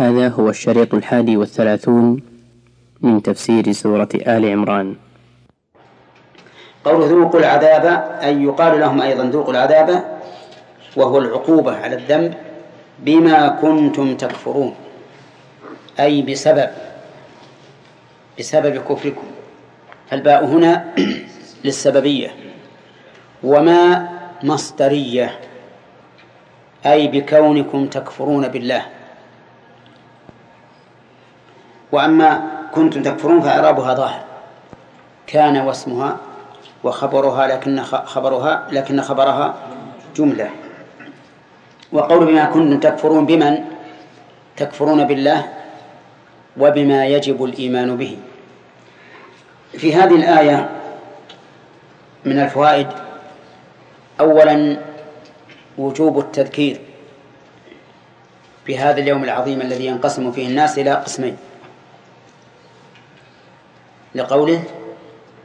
هذا هو الشريط الحادي والثلاثون من تفسير سورة آل عمران. قول ذوقوا العذاب أي يقال لهم أيضا ذوقوا العذاب وهو العقوبة على الذنب بما كنتم تكفرون أي بسبب بسبب كفركم. فالباء هنا للسببية وما مصدرية أي بكونكم تكفرون بالله. وأما كنتم تكفرون فإعرابها ظاهر. كان واسمها وخبرها لكن خبرها لكن خبرها جملة. وقول بما كنتم تكفرون بمن؟ تكفرون بالله وبما يجب الإيمان به. في هذه الآية من الفوائد أولا وجوب التذكير بهذا اليوم العظيم الذي ينقسم فيه الناس إلى قسمين. لقوله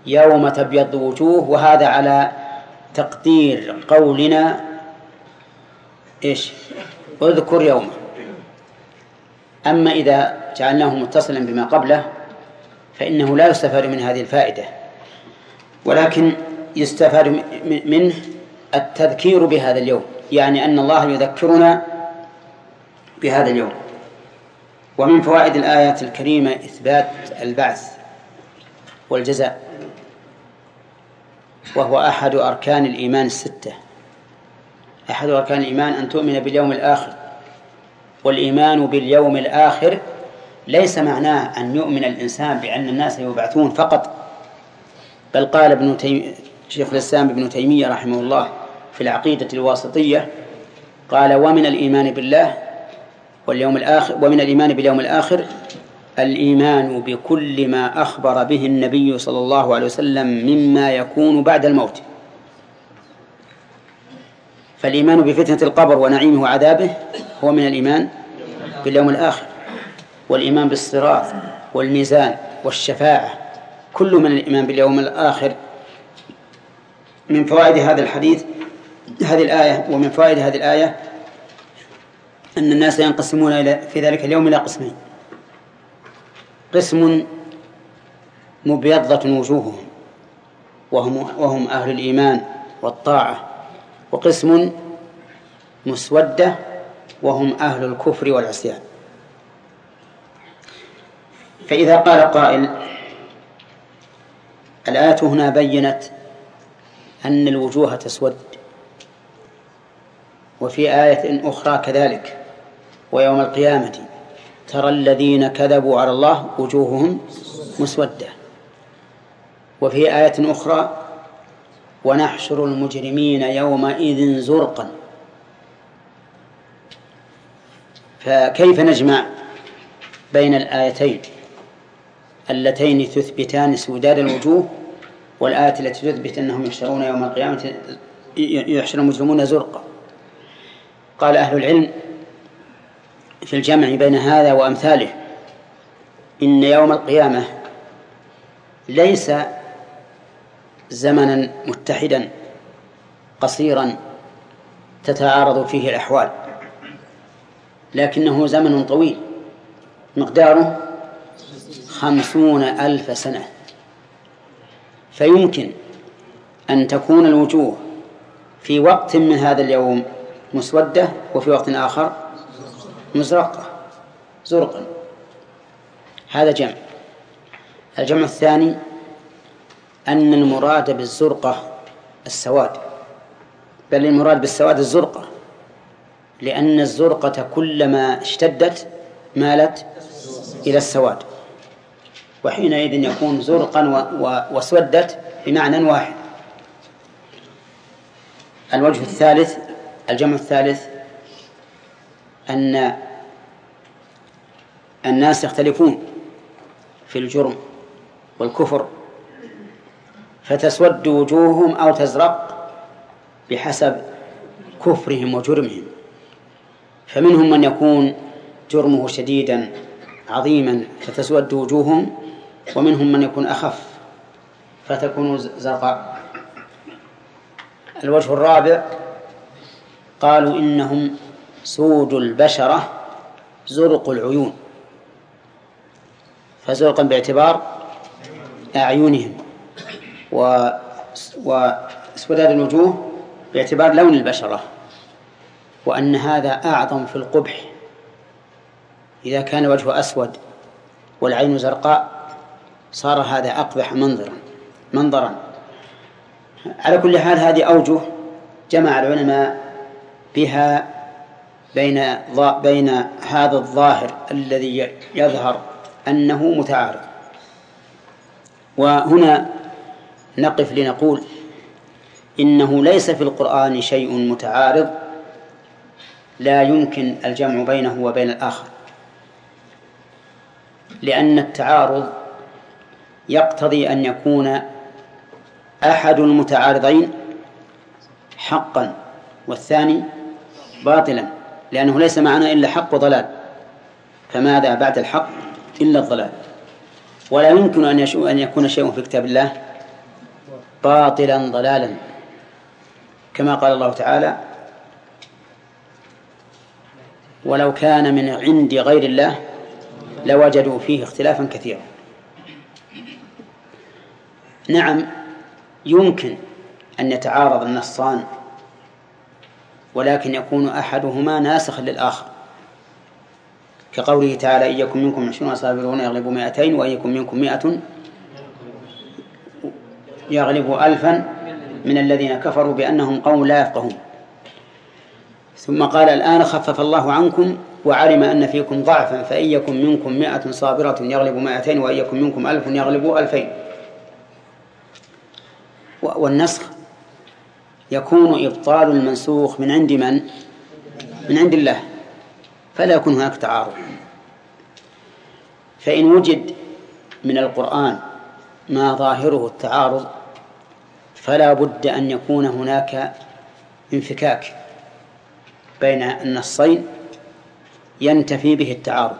يوم تبيض وجوه وهذا على تقدير قولنا إيش؟ اذكر يوما أما إذا جعلناه متصلا بما قبله فإنه لا يستفاد من هذه الفائدة. ولكن يستفاد منه التذكير بهذا اليوم. يعني أن الله يذكرنا بهذا اليوم. ومن فوائد الآية الكريمة إثبات البعث. والجزاء. وهو أحد أركان الإيمان الستة. أحد أركان الإيمان أن تؤمن باليوم الآخر. والإيمان باليوم الآخر ليس معناه أن يؤمن الإنسان بأن الناس يبعثون فقط. بل قال ابن تيم... شيخ الإسلام ابن تيمية رحمه الله في العقيدة الواسطية قال ومن الإيمان بالله واليوم الآخر ومن الإيمان باليوم الآخر الإيمان بكل ما أخبر به النبي صلى الله عليه وسلم مما يكون بعد الموت. فالإيمان بفتنة القبر ونعيمه وعذابه هو من الإيمان باليوم الآخر والإيمان بالصراط والميزان والشفاعة كل من الإيمان باليوم الآخر. من فوائد هذا الحديث هذه الآية ومن فوائد هذه الآية أن الناس ينقسمون إلى في ذلك اليوم إلى قسمين. قسم مبيضة وجوههم وهم وهم أهل الإيمان والطاعة وقسم مسودة وهم أهل الكفر والعصيان. فإذا قال قائل الآية هنا بينت أن الوجوه تسود وفي آية أخرى كذلك ويوم القيامة ترى الذين كذبوا على الله وجوههم مسودة. وفي آية أخرى ونحشر المجرمين يومئذ زرقا. فكيف نجمع بين الآيتين؟ اللتين تثبتان سوداد الوجوه والآية التي تثبت أنهم يحشرون يوم القيامة يحشر المجرمون زرقا. قال أهل العلم في الجمع بين هذا وأمثاله. إن يوم القيامة ليس زمنا متحدا قصيرا تتعارض فيه الأحوال لكنه زمن طويل مقداره خمسون ألف سنة. فيمكن أن تكون الوجوه في وقت من هذا اليوم مسودة وفي وقت آخر مزرقة زرقا هذا جمع. الجمع الثاني أن المراد بالزرقة السواد. بل المراد بالسواد الزرقة لأن الزرقة كلما اشتدت مالت إلى السواد. وحينئذ يكون زرقا واسودت بمعنى واحد. الوجه الثالث الجمع الثالث أن الناس يختلفون في الجرم والكفر فتسود وجوههم أو تزرق بحسب كفرهم وجرمهم. فمنهم من يكون جرمه شديدا عظيما فتسود وجوههم ومنهم من يكون أخف فتكون زرقاء الوجه الرابع قالوا إنهم سود البشرة زرق العيون. فزرقا باعتبار أعينهم. و واسوداد الوجوه باعتبار لون البشرة. وأن هذا أعظم في القبح. إذا كان وجهه أسود والعين زرقاء صار هذا أقبح منظرا منظرا. على كل حال هذه أوجه جمع العلماء بها بين بين هذا الظاهر الذي يظهر أنه متعارض. وهنا نقف لنقول إنه ليس في القرآن شيء متعارض لا يمكن الجمع بينه وبين الآخر. لأن التعارض يقتضي أن يكون أحد المتعارضين حقا والثاني باطلا لأنه ليس معنا إلا حق وضلال. فماذا بعد الحق؟ إلا الضلال. ولا يمكن أن أن يكون شيء في كتاب الله باطلا ضلالا. كما قال الله تعالى ولو كان من عند غير الله لوجدوا فيه اختلافا كثيرا. نعم يمكن أن يتعارض النصان ولكن يكون أحدهما ناسخا للآخر. كقوله تعالى إن يكن منكم عشرون صابرون يغلبوا مائتين وإن يكن منكم مائة يغلبوا ألفا من الذين كفروا بأنهم قوم لا يفقهون. ثم قال الآن خفف الله عنكم وعلم أن فيكم ضعفا فإن يكن منكم مائة صابرة يغلب مائتين وإن يكن منكم ألف يغلبوا ألفين. والنسخ يكون إبطال المنسوخ من عند من؟ من عند الله. فلا يكون هناك تعارض. فإن وجد من القرآن ما ظاهره التعارض فلا بد أن يكون هناك انفكاك بين النصين ينتفي به التعارض.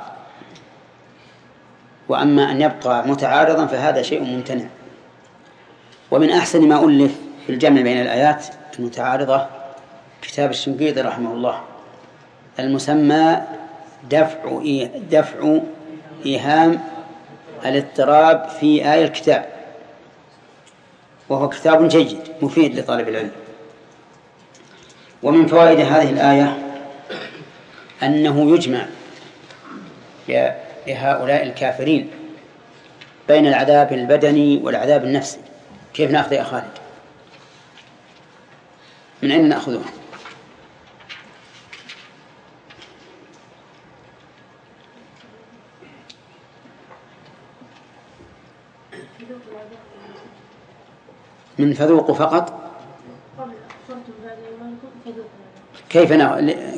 وأما أن يبقى متعارضا فهذا شيء ممتنع. ومن أحسن ما ألف في الجمع بين الآيات المتعارضة كتاب الشنقيطي رحمه الله. المسمى دفع دفع إيهام الاضطراب في آية الكتاب. وهو كتاب جيد مفيد لطالب العلم. ومن فوائد هذه الآية أنه يجمع لهؤلاء الكافرين بين العذاب البدني والعذاب النفسي. كيف نأخذ يا خالد؟ من أين نأخذه؟ من فذوقوا فقط؟ كيف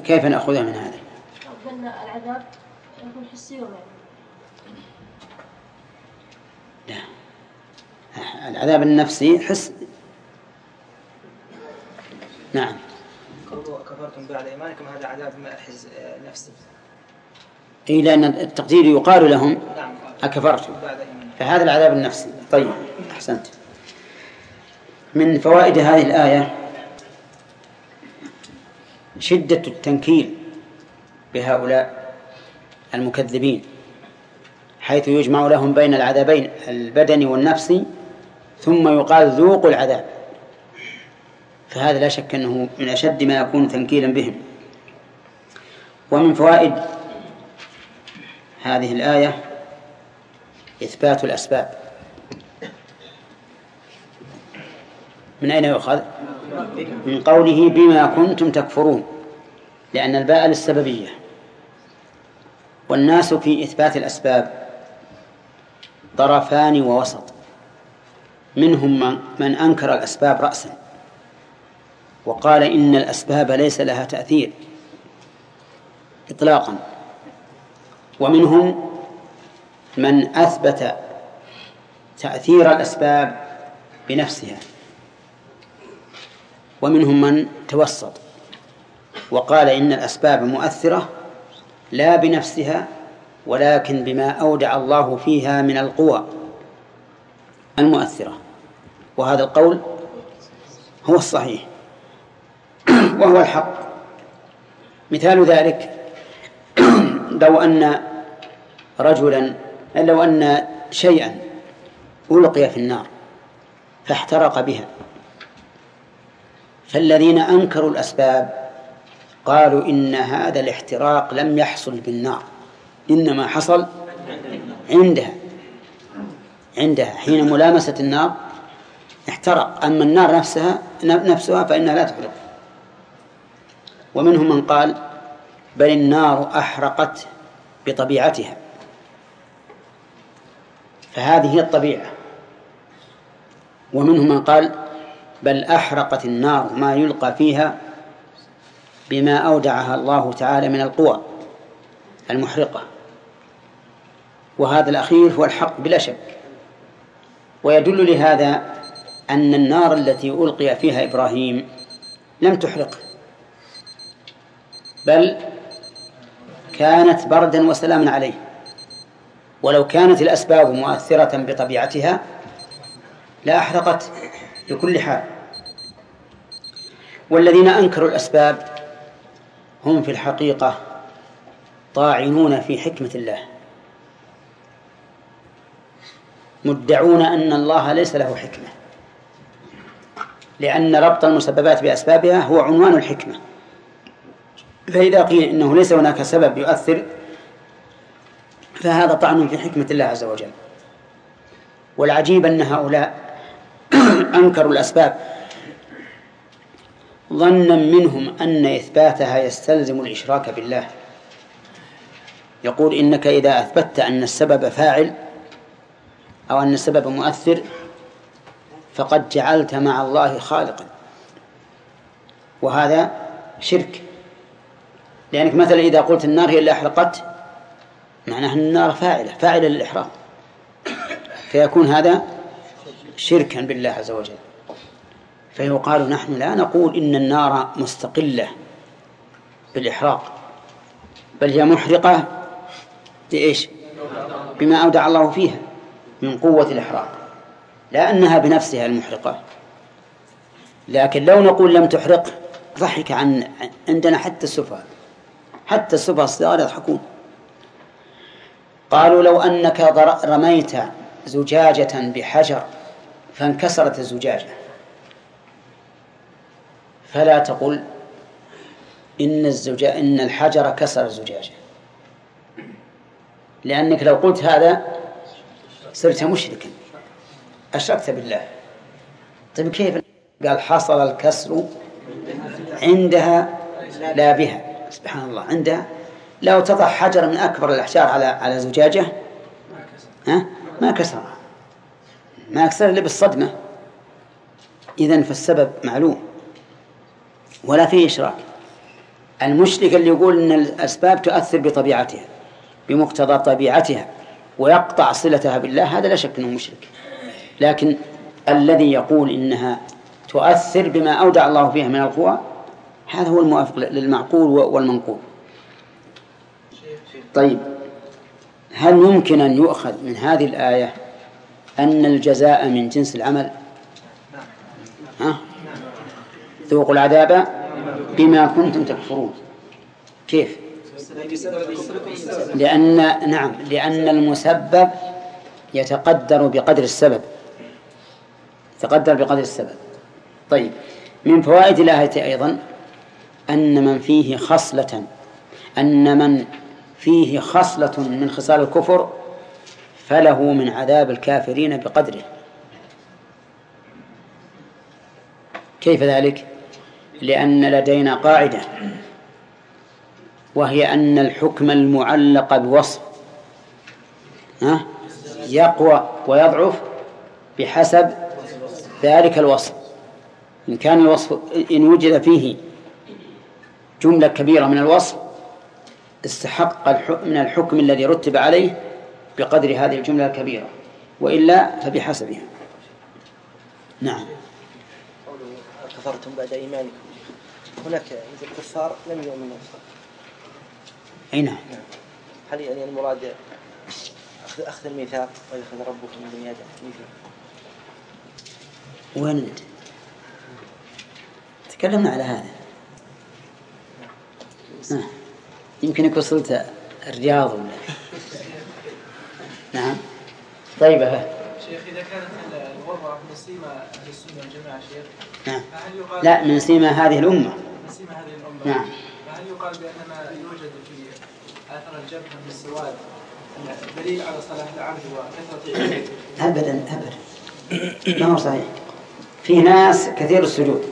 كيف نأخذها من هذا؟ قلنا العذاب يكون حسي ومعنوي لا. العذاب النفسي حس نعم. كفرتم بعد إيمانكم هذا عذاب حز نفسي. إيه لأن التقدير يقال لهم نعم. أكفرتم. فهذا العذاب النفسي. طيب أحسنت. من فوائد هذه الآية شدة التنكيل بهؤلاء المكذبين حيث يجمع لهم بين العذابين البدني والنفسي ثم يقال ذوقوا العذاب. فهذا لا شك أنه من أشد ما يكون تنكيلا بهم. ومن فوائد هذه الآية إثبات الأسباب. من أين يؤخذ؟ من قوله بما كنتم تكفرون لأن الباء للسببية. والناس في إثبات الأسباب طرفان ووسط. منهم من أنكر الأسباب رأسا وقال إن الأسباب ليس لها تأثير إطلاقا. ومنهم من أثبت تأثير الأسباب بنفسها. ومنهم من توسط وقال إن الأسباب مؤثرة لا بنفسها ولكن بما أودع الله فيها من القوى المؤثرة وهذا القول هو الصحيح وهو الحق مثال ذلك لو أن رجلا لو أن شيئا ألقي في النار فاحترق بها فالذين أنكروا الأسباب قالوا إن هذا الاحتراق لم يحصل بالنار. إنما حصل عندها. عندها. حين ملامسة النار احترق. أما النار نفسها نفسها فإنها لا تحرق. ومنهم من قال بل النار أحرقت بطبيعتها. فهذه هي الطبيعة. ومنهم من قال بل أحرقت النار ما يلقى فيها بما أودعها الله تعالى من القوى المحرقة. وهذا الأخير هو الحق بلا شك. ويدل لهذا أن النار التي ألقي فيها إبراهيم لم تحرقه بل كانت بردا وسلاما عليه. ولو كانت الأسباب مؤثرة بطبيعتها لأحرقت بكل حال. والذين أنكروا الأسباب هم في الحقيقة طاعنون في حكمة الله. مدعون أن الله ليس له حكمة. لأن ربط المسببات بأسبابها هو عنوان الحكمة. فإذا قيل إنه ليس هناك سبب يؤثر فهذا طعن في حكمة الله عز وجل. والعجيب أن هؤلاء أنكروا الأسباب. ظنا منهم أن إثباتها يستلزم الإشراك بالله. يقول إنك إذا أثبتت أن السبب فاعل أو أن السبب مؤثر فقد جعلت مع الله خالقا. وهذا شرك. لأنك مثلا إذا قلت النار هي اللي أحرقت معناها أن النار فاعلة فاعلة للإحراق فيكون هذا شركا بالله عز وجل. فيقال نحن لا نقول إن النار مستقلة بالإحراق بل هي محرقة بإيش بما أودع الله فيها من قوة الإحراق لا أنها بنفسها المحرقة. لكن لو نقول لم تحرق ضحك عن عندنا حتى السفهاء حتى السفهاء الصغار يضحكون. قالوا لو أنك رميت زجاجة بحجر فانكسرت الزجاجة. فلا تقل إن الزجاجة إن الحجر كسر الزجاجة. لأنك لو قلت هذا صرت مشركا. أشركت بالله. طيب كيف؟ قال حصل الكسر عندها لا بها. سبحان الله. عندها. لو تضع حجر من أكبر الأحجار على على زجاجة ها؟ ما كسرها ما كسر إلا بالصدمة. إذن فالسبب معلوم. ولا فيه إشراك. المشرك اللي يقول أن الأسباب تؤثر بطبيعتها بمقتضى طبيعتها ويقطع صلتها بالله هذا لا شك أنه مشرك. لكن الذي يقول إنها تؤثر بما أودع الله فيها من القوى هذا هو الموافق للمعقول والمنقول. طيب هل يمكن أن يؤخذ من هذه الآية أن الجزاء من جنس العمل. ها؟ ذوقوا العذاب بما كنتم تكفرون. كيف؟ لأن نعم لأن المسبب يتقدر بقدر السبب. يتقدر بقدر السبب. طيب من فوائد الآية أيضا أن من فيه خصلة أن من فيه خصلة من خصال الكفر فله من عذاب الكافرين بقدره. كيف ذلك؟ لأن لدينا قاعدة وهي أن الحكم المعلق بوصف يقوى ويضعف بحسب ذلك الوصف. إن كان الوصف إن وجد فيه جملة كبيرة من الوصف استحق من الحكم الذي رتب عليه بقدر هذه الجملة الكبيرة وإلا فبحسبها. نعم. كفرتم بعد إيمانكم. هناك مثل الكفار لم يؤمنوا. أي نعم. هل يعني المراد أخذ أخذ الميثاق ويأخذ ربكم من بني آدم وين؟ أنت؟ تكلمنا على هذا. آه. يمكنك وصلت الرياض ولا؟ نعم. طيب ها. شيخ إذا كانت الغربة من سيما أهل السنة والجماعة شيخ نعم. فهل يقال لا من سيما هذه الأمة. من سيما هذه الأمة. نعم. فهل يقال بأن ما يوجد في آثار الجبهة من السواد دليل على صلاح العبد وكثرة أبدا أبدا. ما هو صحيح؟ في ناس كثير السجود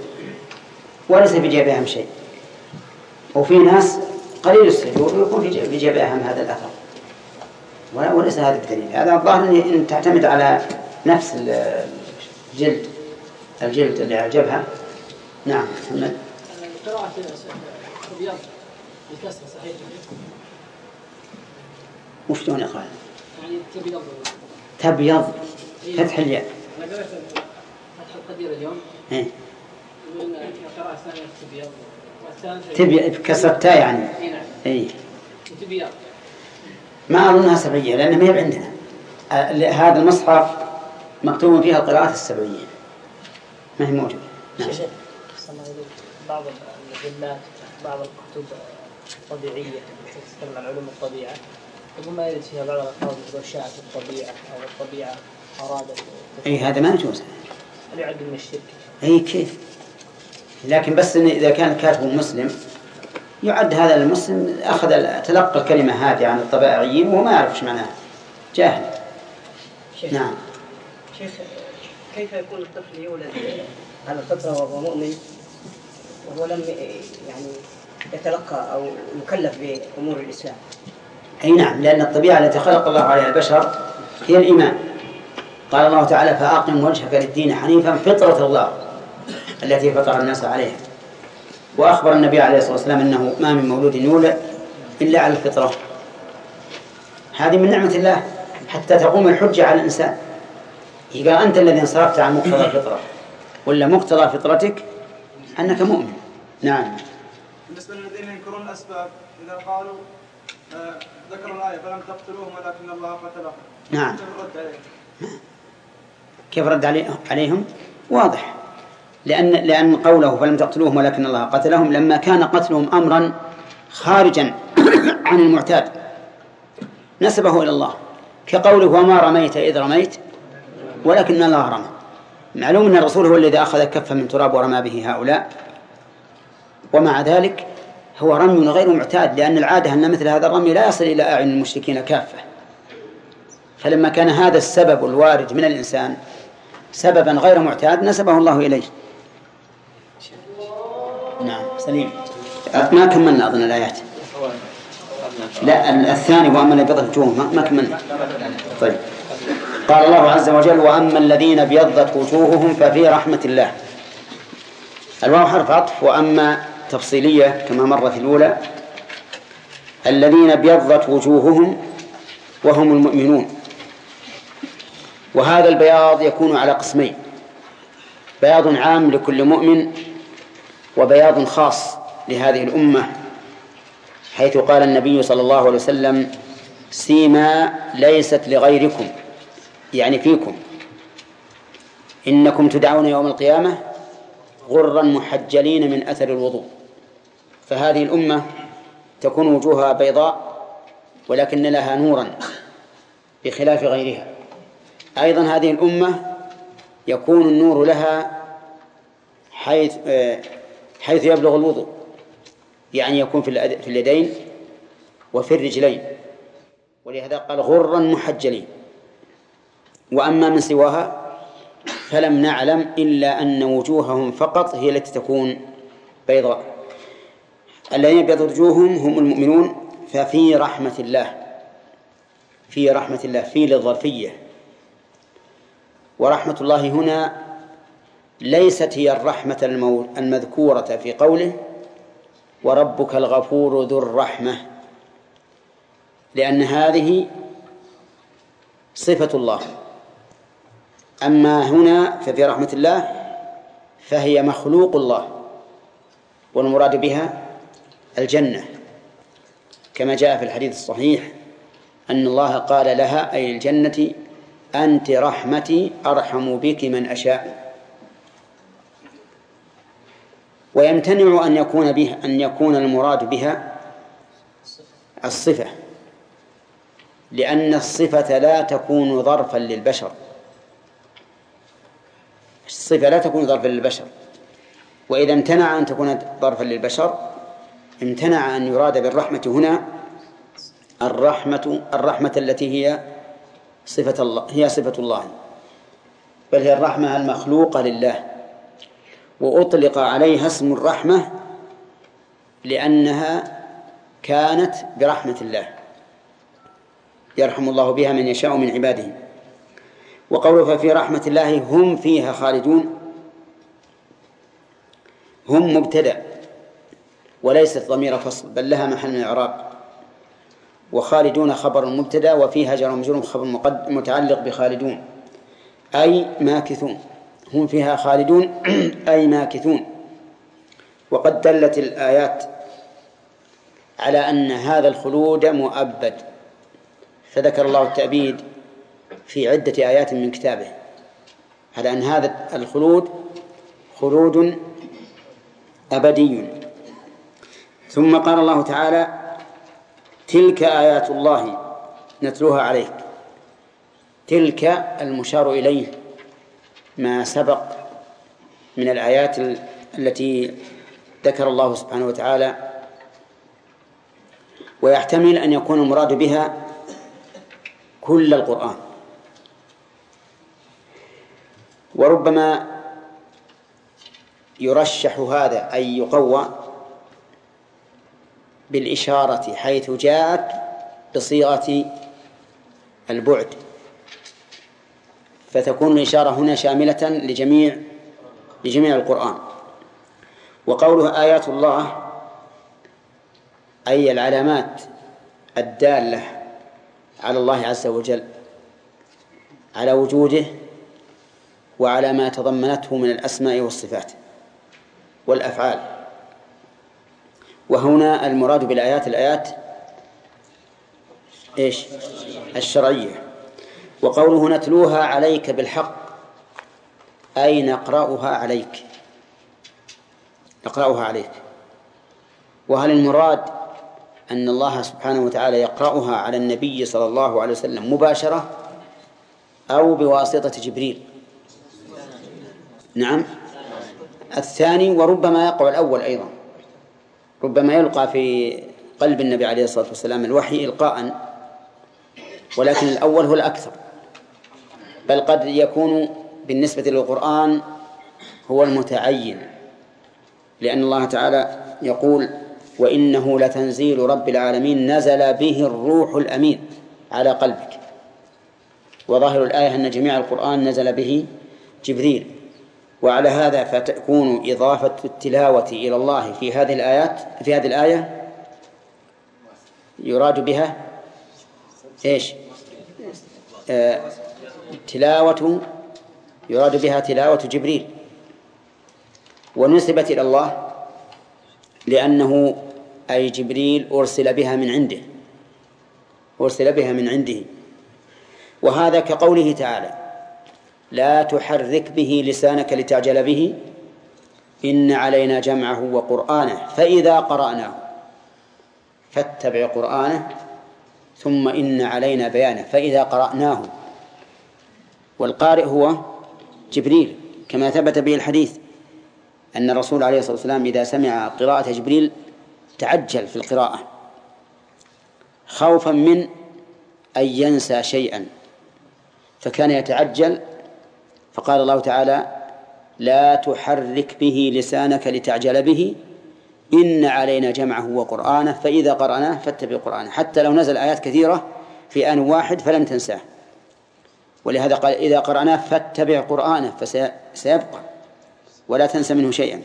وليس في جيبهم شيء. وفي ناس قليل السجود ويكون في جيب- في جيبهم هذا الأثر. وليس هذا بدليل. هذا الظاهر إن تعتمد على نفس ال- الجلد الجلد اللي على نعم محمد قراءة أبيض بكسر صحيح وش دون إقرار يعني تبيض. تبيض فتح الياء. أنا قرأت فتح القدير اليوم إيه. إن القراءة الثانية تبيض والثالثة تبي بكسر التاء يعني. أي نعم إيه. تبيض. ما أظنها سبعية لأنها ما هي عندنا ل- هذا المصحف مكتوب فيها القراءات السبعية. ما هي موجودة. نعم. بعض المجلات بعض الكتب الطبيعية تتكلم عن علوم الطبيعة يقول ما يرد فيها بعض الألفاظ مثل شاءت الطبيعة أو الطبيعة أرادت أي هذا ما يجوز. هل يعد من الشرك؟ أي كيف؟ لكن بس إن إذا كان كاتب مسلم يعد هذا المسلم أخذ تلقى الكلمة هذه عن الطبائعيين وهو ما يعرف إيش معناها. جاهل. شيخ نعم. شيخ كيف يكون الطفل يولد؟ على الفطرة وهو مؤمن وهو لم يعني يتلقى أو يكلف بأمور الإسلام؟ أي نعم لأن الطبيعة التي خلق الله عليها البشر هي الإيمان. قال الله تعالى فأقم وجهك للدين حنيفا فطرة الله التي فطر الناس عليها. وأخبر النبي عليه الصلاة والسلام أنه ما من مولود يولد إلا على الفطرة. هذه من نعمة الله حتى تقوم الحجة على الإنسان. قال أنت الذي انصرفت عن مقتضى الفطرة ولا مقتضى فطرتك أنك مؤمن. نعم. بالنسبة للذين ينكرون الأسباب إذا قالوا آه، ذكروا الآية فلم تقتلوهم ولكن الله قتلهم. نعم. كيف رد علي- عليهم؟ واضح. لأن لأن قوله فلم تقتلوهم ولكن الله قتلهم لما كان قتلهم أمرا خارجا عن المعتاد. نسبه إلى الله. كقوله وما رميت إذ رميت ولكن الله رمى. معلوم أن الرسول هو الذي أخذ كفا من تراب ورمى به هؤلاء. ومع ذلك هو رمي غير معتاد لأن العادة أن مثل هذا الرمي لا يصل إلى أعين المشركين كافة. فلما كان هذا السبب الوارد من الإنسان سببا غير معتاد نسبه الله إليه. سليم. ما كملنا أظن الآيات. لا الثاني وأما الذين ابيضت وجوههم ما- ما كملنا. طيب. قال الله عز وجل وأما الذين أبيضت وجوههم ففي رحمة الله. الواو حرف عطف وأما تفصيلية كما مر في الأولى الذين أبيضت وجوههم وهم المؤمنون. وهذا البياض يكون على قسمين بياض عام لكل مؤمن وبياض خاص لهذه الأمة حيث قال النبي صلى الله عليه وسلم سيما ليست لغيركم يعني فيكم. إنكم تدعون يوم القيامة غرا محجلين من أثر الوضوء. فهذه الأمة تكون وجوهها بيضاء ولكن لها نورا بخلاف غيرها. أيضا هذه الأمة يكون النور لها حيث آه، حيث يبلغ الوضوء يعني يكون في في اليدين وفي الرجلين. ولهذا قال غرا محجلين. وأما من سواها فلم نعلم إلا أن وجوههم فقط هي التي تكون بيضاء. الذين يبيض وجوههم هم المؤمنون ففي رحمة الله في رحمة الله في للظرفية. ورحمة الله هنا ليست هي الرحمة المذكورة في قوله وربك الغفور ذو الرحمة لأن هذه صفة الله. أما هنا ففي رحمة الله فهي مخلوق الله والمراد بها الجنة. كما جاء في الحديث الصحيح أن الله قال لها أي الجنة أنت رحمتي أرحم بك من أشاء. ويمتنع أن يكون بها أن يكون المراد بها الصفة لأن الصفة لا تكون ظرفا للبشر. الصفة لا تكون ظرفا للبشر. وإذا امتنع أن تكون ظرفا للبشر امتنع أن يراد بالرحمة هنا الرحمة الرحمة التي هي صفة الله هي صفة الله. بل هي الرحمة المخلوقة لله. وأطلق عليها اسم الرحمة لأنها كانت برحمة الله. يرحم الله بها من يشاء من عباده. وقوله ففي رحمة الله هم فيها خالدون. هم مبتدأ وليست ضمير فصل بل لها محل من الإعراب. وخالدون خبر مبتدأ وفيها جر مجرور خبر متعلق بخالدون أي ماكثون. هم فيها خالدون أي ماكثون. وقد دلت الآيات على أن هذا الخلود مؤبد. فذكر الله التأبيد في عدة آيات من كتابه على أن هذا الخلود خلود أبدي. ثم قال الله تعالى تلك آيات الله نتلوها عليك. تلك المشار إليه. ما سبق من الآيات التي ذكر الله سبحانه وتعالى ويحتمل أن يكون المراد بها كل القرآن. وربما يرشح هذا أي يقوى بالإشارة حيث جاءت بصيغة البعد. فتكون الإشارة هنا شاملة لجميع لجميع القرآن. وقوله آيات الله أي العلامات الدالة على الله عز وجل على وجوده وعلى ما تضمنته من الأسماء والصفات والأفعال. وهنا المراد بالآيات الآيات إيش؟ الشرعية. وقوله نتلوها عليك بالحق. أي نقرأها عليك. نقرأها عليك. وهل المراد أن الله سبحانه وتعالى يقرأها على النبي صلى الله عليه وسلم مباشرة أو بواسطة جبريل؟ نعم. الثاني وربما يقع الأول أيضا. ربما يلقى في قلب النبي عليه الصلاة والسلام الوحي إلقاء. ولكن الأول هو الأكثر. بل قد يكون بالنسبة للقرآن هو المتعين لأن الله تعالى يقول وإنه لتنزيل رب العالمين نزل به الروح الأمين على قلبك وظاهر الآية أن جميع القرآن نزل به جبريل. وعلى هذا فتكون إضافة التلاوة إلى الله في هذه الآيات في هذه الآية يراد بها إيش؟ آه تلاوة يراد بها تلاوة جبريل. ونسبت إلى الله لأنه أي جبريل أرسل بها من عنده. أرسل بها من عنده. وهذا كقوله تعالى لا تحرك به لسانك لتعجل به إن علينا جمعه وقرآنه. فإذا قرأناه فاتبع قرآنه ثم إن علينا بيانه. فإذا قرأناه والقارئ هو جبريل كما ثبت به الحديث أن الرسول عليه الصلاة والسلام إذا سمع قراءة جبريل تعجل في القراءة خوفا من أن ينسى شيئا فكان يتعجل فقال الله تعالى لا تحرك به لسانك لتعجل به إن علينا جمعه وقرآنه فإذا قرأناه فاتبع قرآنه حتى لو نزل آيات كثيرة في آن واحد فلن تنساه. ولهذا قال إذا قرأناه فاتبع قرآنه فسيبقى ولا تنسى منه شيئا.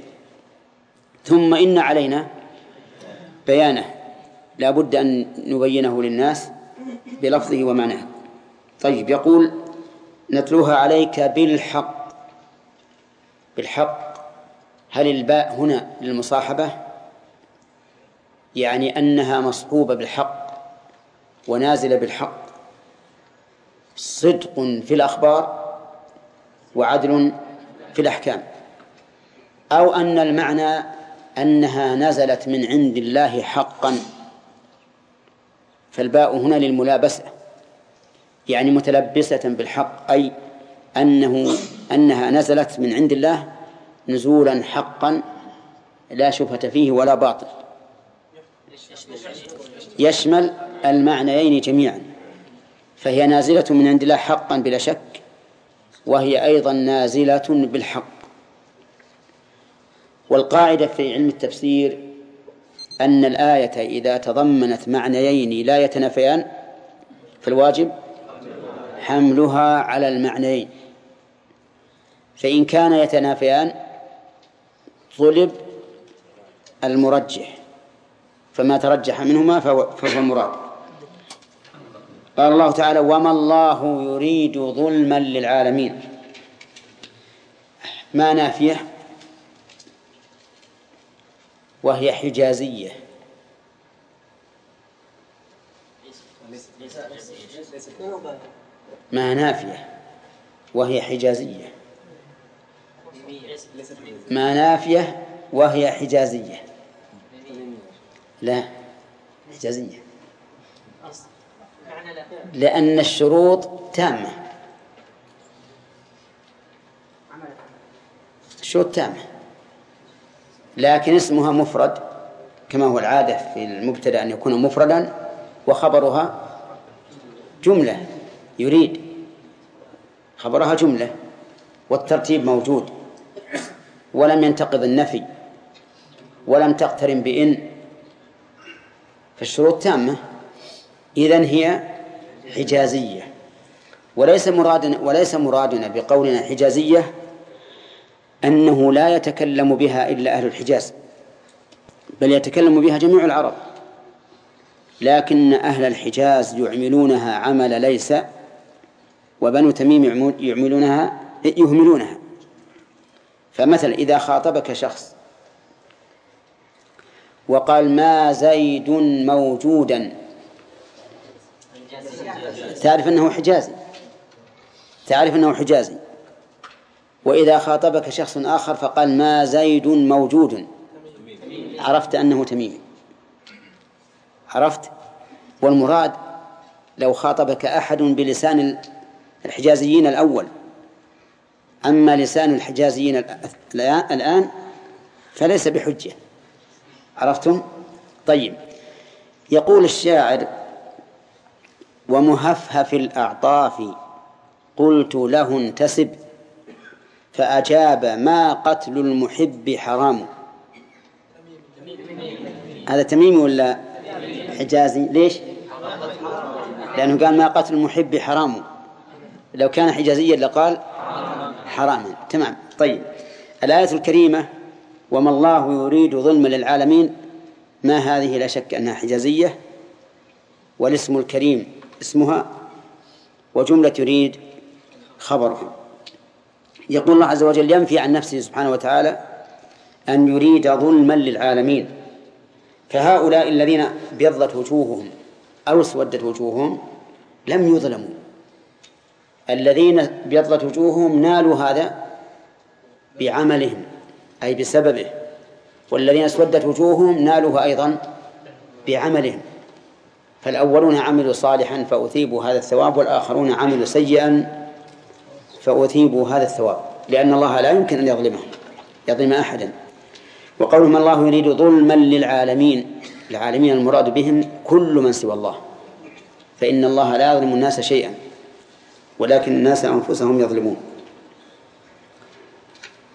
ثم إن علينا بيانه. لا بد أن نبينه للناس بلفظه ومعناه. طيب يقول نتلوها عليك بالحق. بالحق. هل الباء هنا للمصاحبة؟ يعني أنها مصحوبة بالحق ونازلة بالحق. صدق في الأخبار وعدل في الأحكام. أو أن المعنى أنها نزلت من عند الله حقا. فالباء هنا للملابسة. يعني متلبسة بالحق أي أنه أنها نزلت من عند الله نزولا حقا لا شبهة فيه ولا باطل. يشمل المعنيين جميعا. فهي نازلة من عند الله حقا بلا شك وهي أيضا نازلة بالحق. والقاعدة في علم التفسير أن الآية إذا تضمنت معنيين لا يتنافيان فالواجب حملها على المعنيين. فإن كان يتنافيان طلب المرجح فما ترجح منهما فهو, فهو المراد قال الله تعالى وما الله يريد ظلما للعالمين. ما نافية؟ وهي حجازية. ما نافية؟ وهي حجازية. ما نافية؟ وهي حجازية. لا حجازية. لأن الشروط تامة. الشروط تامة. لكن اسمها مفرد كما هو العادة في المبتدأ أن يكون مفردا وخبرها جملة يريد. خبرها جملة والترتيب موجود. ولم ينتقض النفي. ولم تقترن بإن. فالشروط تامة. إذن هي حجازية. وليس مرادنا وليس مرادنا بقولنا حجازية أنه لا يتكلم بها إلا أهل الحجاز بل يتكلم بها جميع العرب. لكن أهل الحجاز يعملونها عمل ليس وبنو تميم يعملونها يهملونها. فمثلا إذا خاطبك شخص وقال ما زيد موجودا تعرف أنه حجازي. تعرف أنه حجازي. وإذا خاطبك شخص آخر فقال ما زيد موجود. عرفت أنه تميمي. عرفت؟ والمراد لو خاطبك أحد بلسان الحجازيين الأول. أما لسان الحجازيين الآن فليس بحجة. عرفتم؟ طيب. يقول الشاعر ومهفهف الأعطاف قلت له انتسب فأجاب ما قتل المحب حرام. هذا تميمي ولا حجازي؟ ليش؟ لأنه قال ما قتل المحب حرام. لو كان حجازيا لقال حراما. تمام. طيب. الآية الكريمة وما الله يريد ظلما للعالمين. ما هذه؟ لا شك أنها حجازية. والاسم الكريم اسمها وجملة يريد خبرها. يقول الله عز وجل ينفي عن نفسه سبحانه وتعالى أن يريد ظلما للعالمين. فهؤلاء الذين بيضت وجوههم أو اسودت وجوههم لم يظلموا. الذين بيضت وجوههم نالوا هذا بعملهم أي بسببه. والذين اسودت وجوههم نالوها أيضا بعملهم. فالأولون عملوا صالحا فأثيبوا هذا الثواب والآخرون عملوا سيئا فأثيبوا هذا الثواب لأن الله لا يمكن أن يظلمهم يظلم أحدا. وقولهم الله يريد ظلما للعالمين العالمين المراد بهم كل من سوى الله فإن الله لا يظلم الناس شيئا ولكن الناس أنفسهم يظلمون.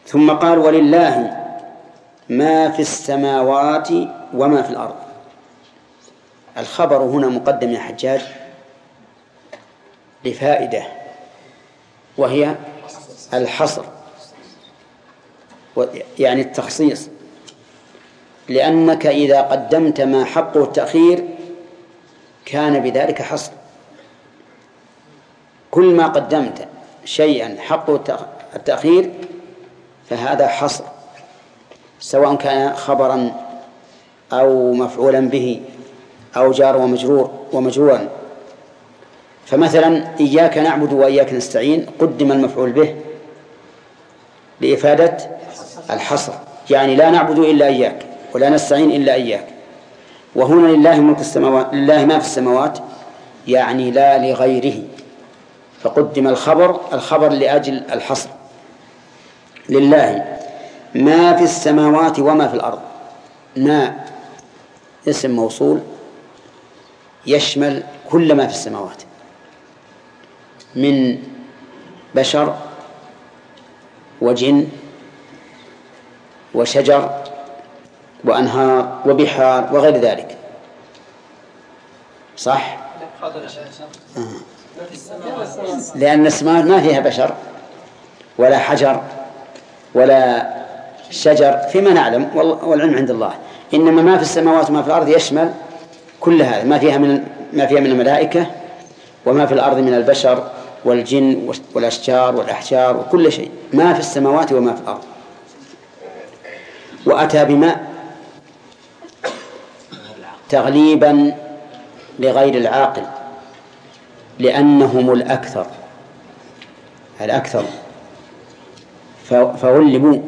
ثم قال ولله ما في السماوات وما في الأرض. الخبر هنا مقدم يا حجاج لفائدة وهي الحصر يعني التخصيص. لأنك إذا قدمت ما حقه التأخير كان بذلك حصر. كل ما قدمت شيئا حقه التأخير فهذا حصر سواء كان خبرا أو مفعولا به. أو جار ومجرور ومجرورا. فمثلا إياك نعبد وإياك نستعين قدم المفعول به لإفادة الحصر. يعني لا نعبد إلا إياك ولا نستعين إلا إياك. وهنا لله ملك السماوات لله ما في السماوات يعني لا لغيره. فقدم الخبر الخبر لأجل الحصر. لله ما في السماوات وما في الأرض. ما اسم موصول. يشمل كل ما في السماوات من بشر وجن وشجر وأنهار وبحار وغير ذلك صح؟ آه. لأن السماوات ما فيها بشر ولا حجر ولا شجر فيما نعلم والعلم عند الله إنما ما في السماوات وما في الأرض يشمل كل هذا ما فيها من ما فيها من الملائكة وما في الأرض من البشر والجن والأشجار والأحجار وكل شيء. ما في السماوات وما في الأرض. وأتى بماء تغليبا لغير العاقل لأنهم الأكثر الأكثر. فغلبوا.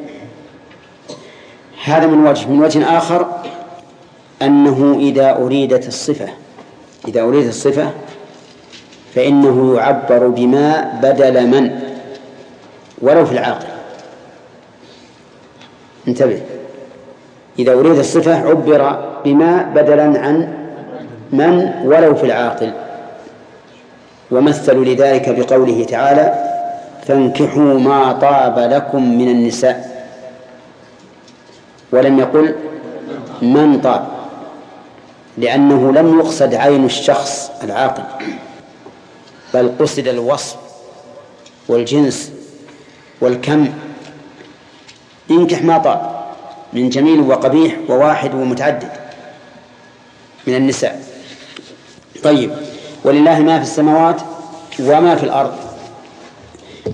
هذا من وجه من وجه آخر أنه إذا أريدت الصفة إذا أريدت الصفة فإنه يعبر بما بدل من ولو في العاقل. انتبه. إذا أريد الصفة عبر بما بدلا عن من ولو في العاقل. ومثلوا لذلك بقوله تعالى فانكحوا ما طاب لكم من النساء ولم يقل من طاب. لأنه لم يقصد عين الشخص العاقل بل قصد الوصف والجنس والكم. انكح ما طاب من جميل وقبيح وواحد ومتعدد من النساء. طيب ولله ما في السماوات وما في الأرض.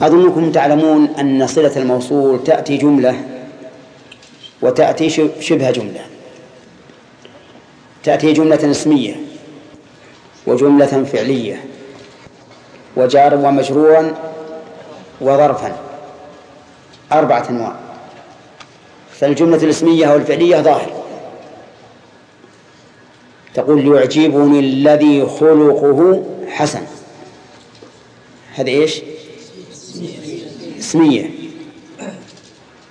أظنكم تعلمون أن صلة الموصول تأتي جملة وتأتي شبه جملة. تأتي جملة اسمية وجملة فعلية وجار ومجرورا وظرفا أربعة أنواع. فالجملة الاسمية أو الفعلية ظاهر. تقول يعجبني الذي خلقه حسن. هذا إيش؟ اسمية.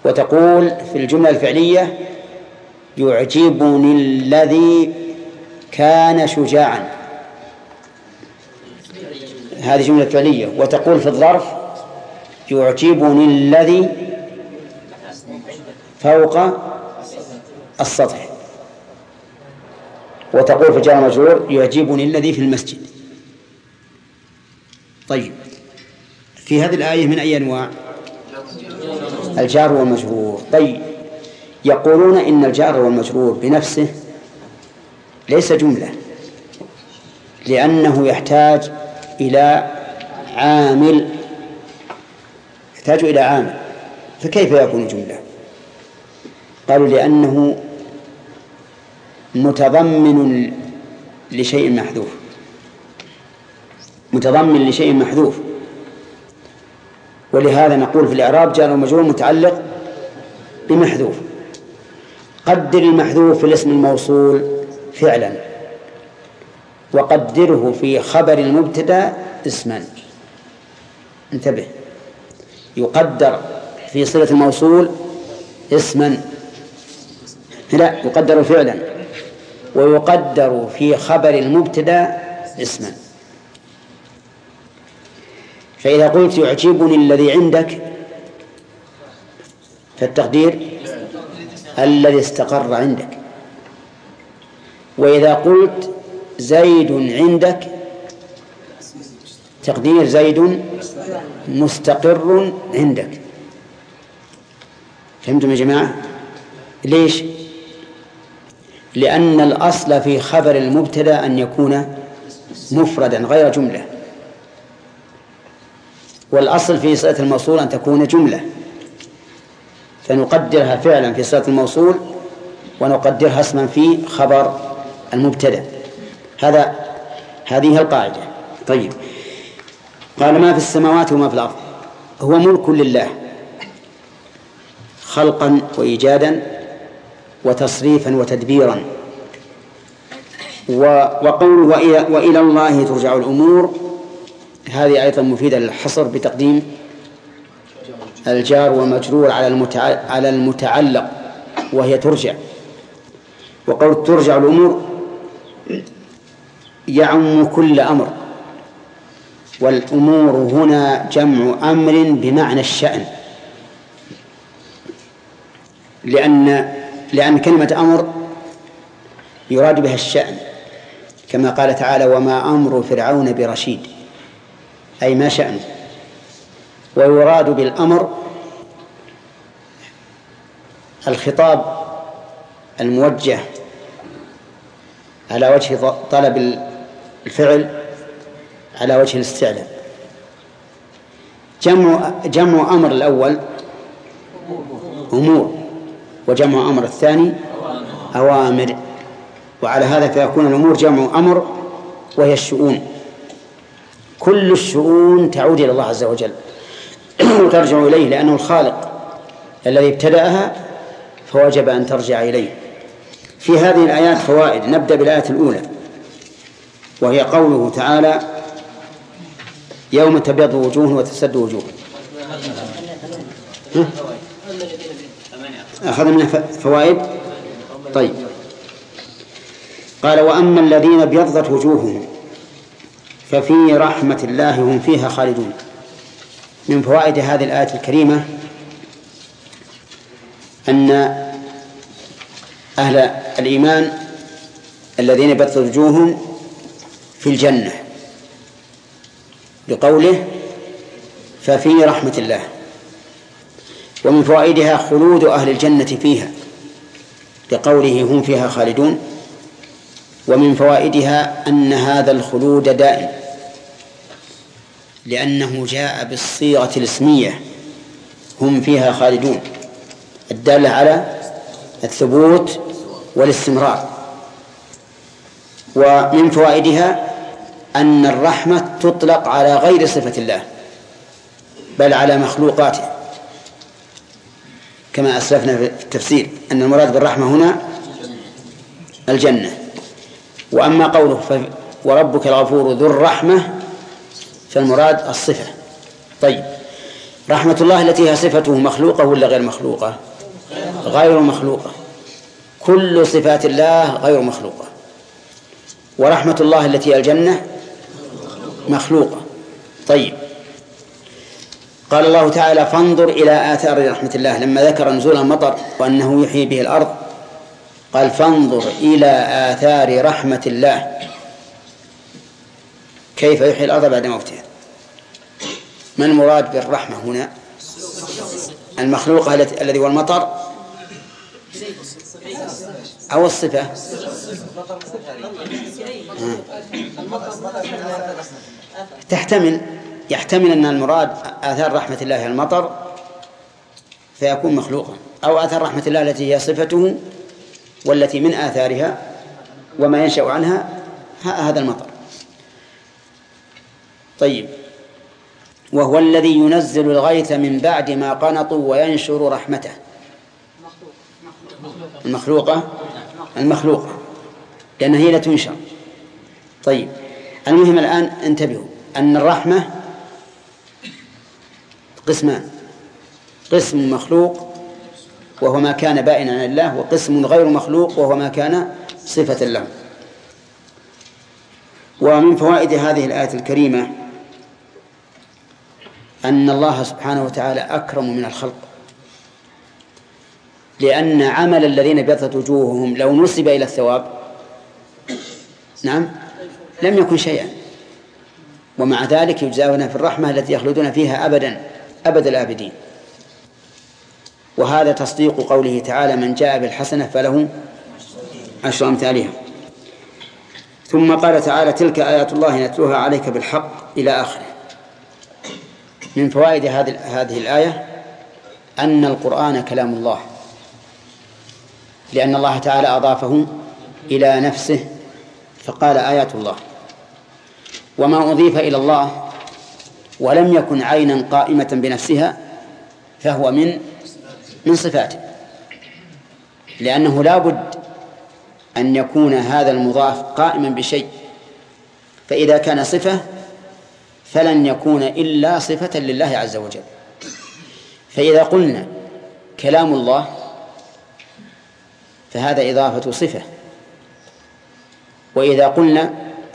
وتقول في الجملة الفعلية يعجبني الذي كان شجاعا. هذه جملة فعلية. وتقول في الظرف يعجبني الذي فوق السطح. وتقول في جار مجرور يعجبني الذي في المسجد. طيب في هذه الآية من أي أنواع؟ الجار والمجرور. طيب يقولون إن الجار والمجرور بنفسه ليس جملة لأنه يحتاج إلى عامل يحتاج إلى عامل. فكيف يكون جملة؟ قالوا لأنه متضمن لشيء محذوف متضمن لشيء محذوف. ولهذا نقول في الإعراب جار ومجرور متعلق بمحذوف. قدر المحذوف في الاسم الموصول فعلا. وقدره في خبر المبتدا اسما. انتبه. يقدر في صلة الموصول اسما. لا يقدر فعلا. ويقدر في خبر المبتدا اسما. فإذا قلت يعجبني الذي عندك فالتقدير الذي استقر عندك. وإذا قلت زيد عندك تقدير زيد مستقر عندك. فهمتم يا جماعة؟ ليش؟ لأن الأصل في خبر المبتدأ أن يكون مفردا غير جملة. والأصل في صلة الموصول أن تكون جملة. فنقدرها فعلا في صلة الموصول ونقدرها اسما في خبر المبتدأ. هذا هذه القاعدة. طيب. قال ما في السماوات وما في الأرض. هو ملك لله. خلقا وإيجادا وتصريفا وتدبيرا. وقوله وإلى, وإلى الله ترجع الأمور. هذه أيضا مفيدة للحصر بتقديم الجار والمجرور على على المتعلق وهي ترجع. وقول ترجع الأمور يعم كل أمر والأمور هنا جمع أمر بمعنى الشأن. لأن لأن كلمة أمر يراد بها الشأن كما قال تعالى وما أمر فرعون برشيد أي ما شأنه ويراد بالأمر الخطاب الموجه على وجه طلب الفعل على وجه الاستعلاء. جمع جمع أمر الأول أمور وجمع أمر الثاني أوامر. وعلى هذا فيكون الأمور جمع أمر وهي الشؤون. كل الشؤون تعود إلى الله عز وجل وترجع إليه لأنه الخالق الذي ابتدأها فوجب أن ترجع إليه. في هذه الآيات فوائد. نبدأ بالآية الأولى وهي قوله تعالى يوم تبيض وجوه وتسد وجوه. أخذ منها فوائد؟ طيب. قال وأما الذين ابيضت وجوههم ففي رحمة الله هم فيها خالدون. من فوائد هذه الآية الكريمة أن أهل الإيمان الذين ابيضت وجوههم في الجنة لقوله ففي رحمة الله. ومن فوائدها خلود أهل الجنة فيها لقوله هم فيها خالدون. ومن فوائدها أن هذا الخلود دائم لأنه جاء بالصيغة الاسمية هم فيها خالدون. الدالة على الثبوت والاستمرار. ومن فوائدها أن الرحمة تطلق على غير صفة الله بل على مخلوقاته. كما أسلفنا في التفسير أن المراد بالرحمة هنا الجنة. وأما قوله وربك الغفور ذو الرحمة فالمراد الصفة. طيب رحمة الله التي هي صفته مخلوقة ولا غير مخلوقة؟ غير مخلوقة. كل صفات الله غير مخلوقة. ورحمة الله التي هي الجنة مخلوقة. طيب. قال الله تعالى فانظر إلى آثار رحمة الله. لما ذكر نزول المطر وأنه يحيي به الأرض قال فانظر إلى آثار رحمة الله. كيف يحيي الأرض بعد موتها؟ ما المراد بالرحمة هنا؟ المخلوقة الذي هو المطر أو الصفة. تحتمل يحتمل أن المراد آثار رحمة الله المطر فيكون مخلوقا أو آثار رحمة الله التي هي صفته والتي من آثارها وما ينشأ عنها هذا المطر. طيب. وهو الذي ينزل الغيث من بعد ما قنطوا وينشر رحمته. المخلوقة؟ المخلوقة. لأنها هي لا تنشر. طيب المهم الآن انتبهوا. أن الرحمة قسمان. قسم مخلوق وهو ما كان بائنا عن الله وقسم غير مخلوق وهو ما كان صفة له. ومن فوائد هذه الآية الكريمة أن الله سبحانه وتعالى أكرم من الخلق. لأن عمل الذين ابيضت وجوههم لو نسب إلى الثواب نعم لم يكن شيئا. ومع ذلك يجزاون في الرحمة التي يخلدون فيها أبدا أبد الآبدين. وهذا تصديق قوله تعالى من جاء بالحسنة فله عشر أمثالها ثم قال تعالى تلك آيات الله نتلوها عليك بالحق إلى آخره من فوائد هذه الآية أن القرآن كلام الله. لأن الله تعالى أضافه إلى نفسه فقال آيات الله وما أضيف إلى الله ولم يكن عينا قائمة بنفسها فهو من من صفاته لأنه لا بد أن يكون هذا المضاف قائما بشيء فإذا كان صفة فلن يكون إلا صفة لله عز وجل. فإذا قلنا كلام الله فهذا إضافة صفة. وإذا قلنا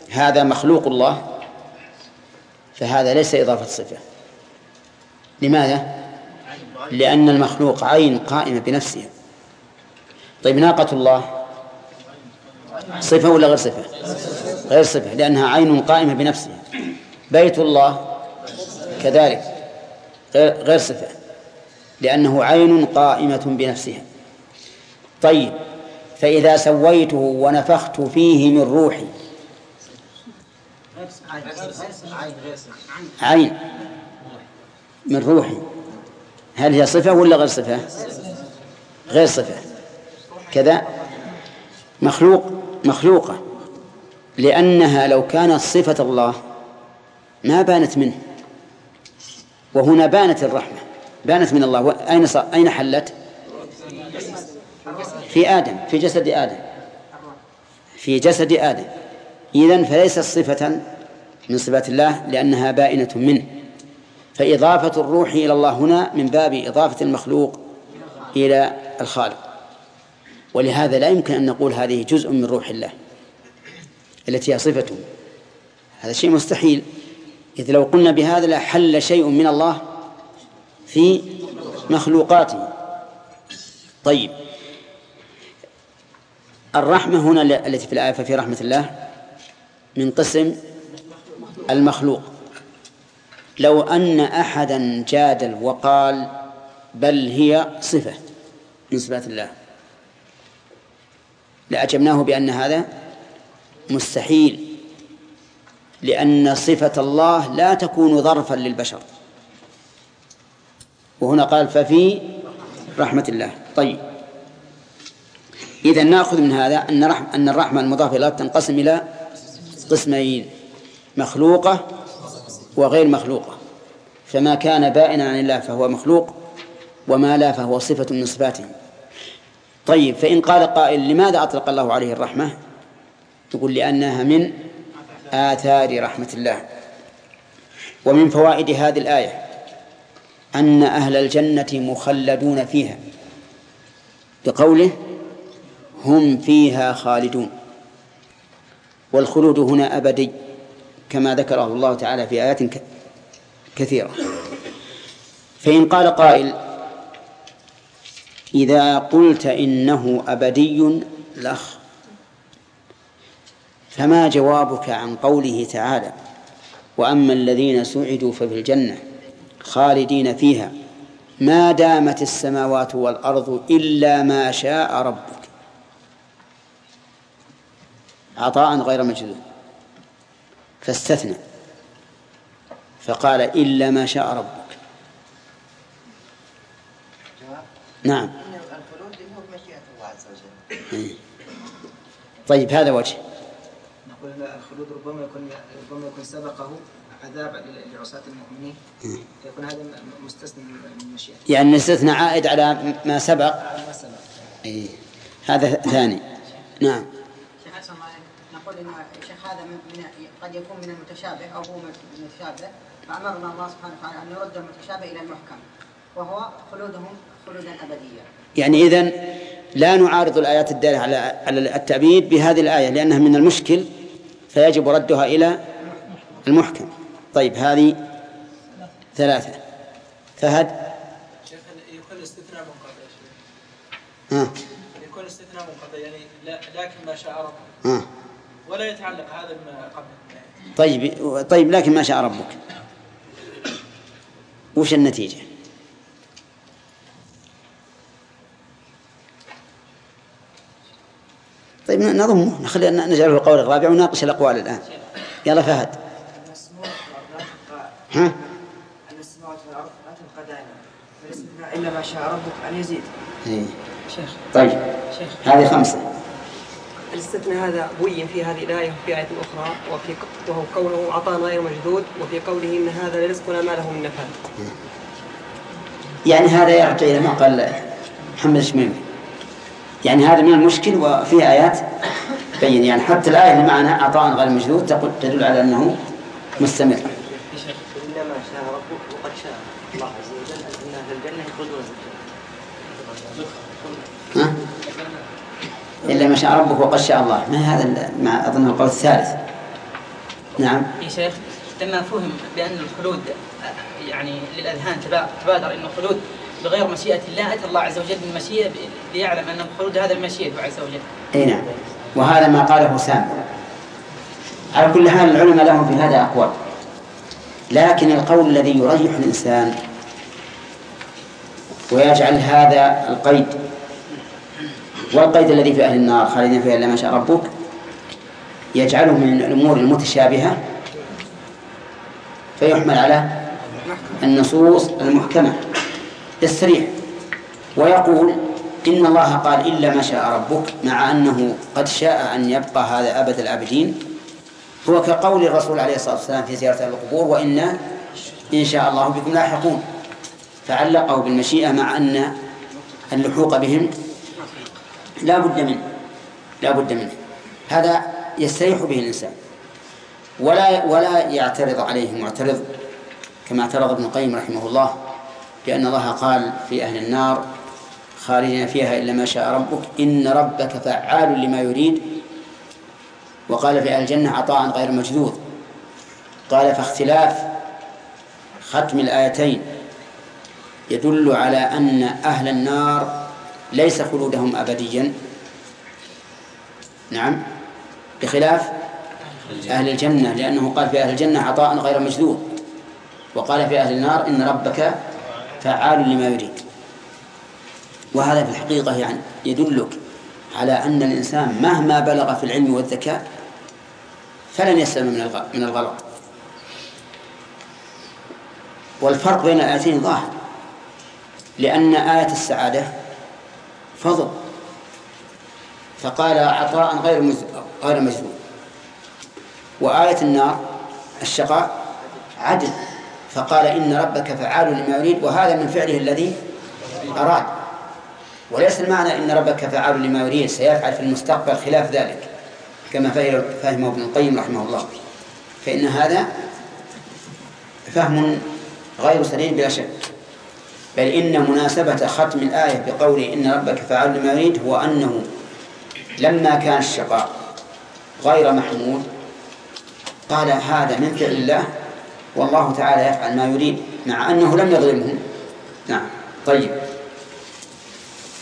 هذا مخلوق الله فهذا ليس إضافة صفة. لماذا؟ لأن المخلوق عين قائمة بنفسها طيب ناقة الله صفة ولا غير صفة؟ غير صفة لأنها عين قائمة بنفسها بيت الله كذلك غير صفة لأنه عين قائمة بنفسها. طيب فإذا سويته ونفخت فيه من روحي. عين. من روحي. هل هي صفة ولا غير صفة؟ غير صفة. كذا. مخلوق مخلوقة. لأنها لو كانت صفة الله ما بانت منه. وهنا بانت الرحمة. بانت من الله. أين أين حلت؟ في آدم في جسد آدم. في جسد آدم. إذن فليست صفة من صفات الله لأنها بائنة منه. فإضافة الروح إلى الله هنا من باب إضافة المخلوق إلى الخالق. ولهذا لا يمكن أن نقول هذه جزء من روح الله التي هي صفته هذا شيء مستحيل. إذ لو قلنا بهذا لحل شيء من الله في مخلوقاته. طيب. الرحمة هنا التي في الآية ففي رحمة الله من قسم المخلوق. لو أن أحدا جادل وقال بل هي صفة من صفات الله لأجبناه بأن هذا مستحيل لأن صفة الله لا تكون ظرفا للبشر. وهنا قال ففي رحمة الله. طيب. إذا نأخذ من هذا أن رحم أن الرحمة المضافة إلى تنقسم إلى قسمين مخلوقة وغير مخلوقة. فما كان بائنا عن الله فهو مخلوق وما لا فهو صفة من صفاته. طيب فإن قال قائل لماذا أطلق الله عليه الرحمة؟ يقول لأنها من آثار رحمة الله. ومن فوائد هذه الآية أن أهل الجنة مخلدون فيها بقوله هم فيها خالدون. والخلود هنا أبدي كما ذكره الله تعالى في آيات كثيرة. فإن قال قائل إذا قلت إنه أبدي لخ فما جوابك عن قوله تعالى وأما الذين سعدوا ففي الجنة خالدين فيها ما دامت السماوات والأرض إلا ما شاء ربك. عطاء غير مجدود فاستثنى. فقال إلا ما شاء ربك. نعم. إيه. طيب هذا وجه. نقول الخلود ربما يكون ربما يكون سبقه عذاب لعصاة المؤمنين. إيه. فيكون هذا مستثنى من مشيئته. يعني الاستثناء عائد على ما سبق. ما سبق. إيه. هذا ثاني. نعم. الشيخ هذا من قد يكون من المتشابه أو هو من المتشابه فأمرنا الله سبحانه وتعالى أن نرد المتشابه إلى المحكم وهو خلودهم خلودا ابديا. يعني اذا لا نعارض الآيات الدالة على على التأبيد بهذه الآية لأنها من المشكل فيجب ردها إلى المحكم. طيب هذه ثلاثة فهد شيخ يكون الاستثناء منقطع يا شيخ. ها يكون الاستثناء منقطع يعني لكن ما شاء ربك. ولا يتعلق هذا بما قبل. طيب طيب لكن ما شاء ربك. وش النتيجة؟ طيب نضمه نخلي نجعله القول الرابع ونناقش الأقوال الآن. يلا فهد. ها؟ إلا ما شاء ربك أن يزيد. إيه. شيخ. طيب. شيخ. هذه خمسة. الاستثناء هذا بين في هذه الآية وفي آية أخرى وفي وهو كونه عطاء غير مجدود وفي قوله إن هذا لرزقنا ما له من نفاد. يعني هذا يرجع إلى ما قال محمد الشميمي يعني هذا من المشكل وفي آيات بين يعني حتى الآية اللي معنا عطاء غير مجدود تدل على أنه مستمر. شيخ إلا ما شاء ربك وقد شاء الله عز وجل أن أهل الجنة يخرجون ها؟ إلا ما شاء ربك وقد شاء الله. ما هذا ما أظن القول الثالث. نعم. يا شيخ لما فهم بأن الخلود يعني للأذهان تبا- تبادر أن الخلود بغير مشيئة الله أتى الله عز وجل بالمشيئة ليعلم أن الخلود هذا بمشيئته عز وجل. أي نعم. وهذا ما قاله سام على كل حال العلماء لهم في هذا أقوال. لكن القول الذي يريح الإنسان ويجعل هذا القيد والقيد الذي في أهل النار خالدين فيها إلا ما شاء ربك يجعله من الأمور المتشابهة فيحمل على النصوص المحكمة. السريع ويقول إن الله قال إلا ما شاء ربك مع أنه قد شاء أن يبقى هذا أبد الآبدين. هو كقول الرسول عليه الصلاة والسلام في زيارة القبور وإنا إن شاء الله بكم لاحقون. فعلقه بالمشيئة مع أن اللحوق بهم لا بد منه. لا بد منه. هذا يستريح به الإنسان. ولا ولا يعترض عليه معترض كما اعترض ابن القيم رحمه الله بأن الله قال في أهل النار خالدين فيها إلا ما شاء ربك إن ربك فعال لما يريد. وقال في أهل الجنة عطاء غير مجذوذ. قال فاختلاف ختم الآيتين يدل على أن أهل النار ليس خلودهم أبديا. نعم. بخلاف أهل الجنة لأنه قال في أهل الجنة عطاء غير مجذوذ وقال في أهل النار إن ربك فعال لما يريد. وهذا في الحقيقة يعني يدلك على أن الإنسان مهما بلغ في العلم والذكاء فلن يسلم من الغلط. والفرق بين الآيتين ظاهر لأن آية السعادة فضل. فقال عطاء غير غير مجذوب. وآية النار الشقاء عدل. فقال إن ربك فعال لما يريد وهذا من فعله الذي أراد. وليس المعنى إن ربك فعال لما يريد سيفعل في المستقبل خلاف ذلك. كما فهم- فهمه ابن القيم رحمه الله. فإن هذا فهم غير سليم بلا شك. بل إن مناسبة ختم الآية بقوله إن ربك فعال لما يريد هو أنه لما كان الشقاء غير محمود قال هذا من فعل الله والله تعالى يفعل ما يريد مع أنه لم يظلمهم نعم. طيب.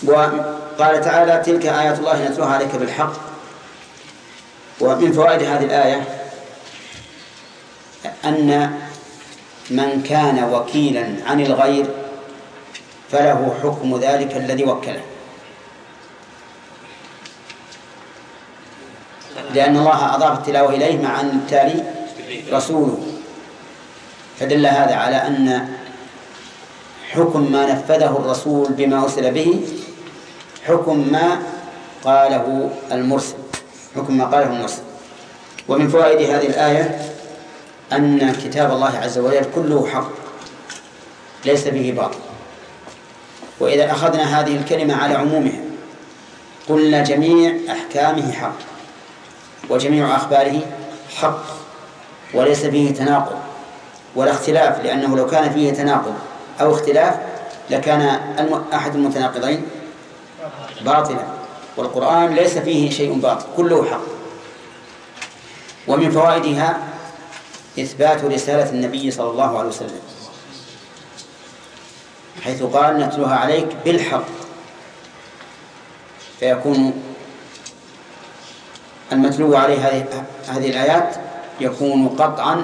وقال تعالى تلك آيات الله نتلوها عليك بالحق. ومن فوائد هذه الآية أن من كان وكيلا عن الغير فله حكم ذلك الذي وكله. لأن الله أضاف التلاوة إليه مع أن التالي رسوله. فدل هذا على أن حكم ما نفذه الرسول بما أرسل به حكم ما قاله المرسل حكم ما قاله المرسل. ومن فوائد هذه الآية أن كتاب الله عز وجل كله حق ليس به باطل. وإذا أخذنا هذه الكلمة على عمومها قلنا جميع أحكامه حق وجميع أخباره حق وليس فيه تناقض ولا اختلاف لأنه لو كان فيه تناقض أو اختلاف لكان أحد المتناقضين باطلا والقرآن ليس فيه شيء باطل كله حق. ومن فوائدها إثبات رسالة النبي صلى الله عليه وسلم. حيث قال نتلوها عليك بالحق. فيكون المتلو عليه هذه الآيات يكون قطعا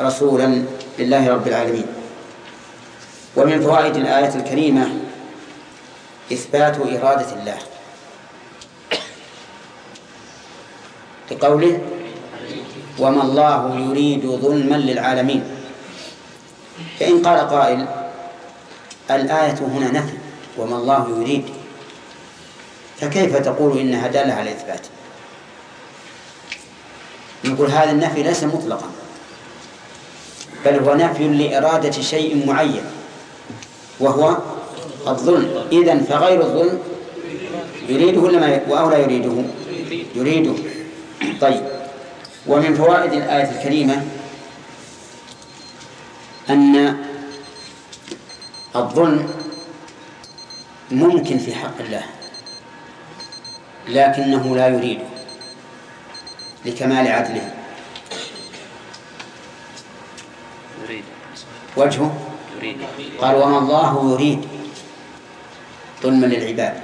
رسولا لله رب العالمين. ومن فوائد الآية الكريمة إثبات إرادة الله. لقوله وما الله يريد ظلما للعالمين. فإن قال قائل الآية هنا نفي وما الله يريد. فكيف تقول إنها دالة على إثبات؟ نقول هذا النفي ليس مطلقا بل هو نفي لإرادة شيء معين وهو الظلم. إذن فغير الظلم يريده ولا ما أو لا يريده؟ يريده. طيب. ومن فوائد الآية الكريمة أن الظلم ممكن في حق الله لكنه لا يريده لكمال عدله. يريد. وجهه؟ يريد. قال وما الله يريد ظلما للعباد.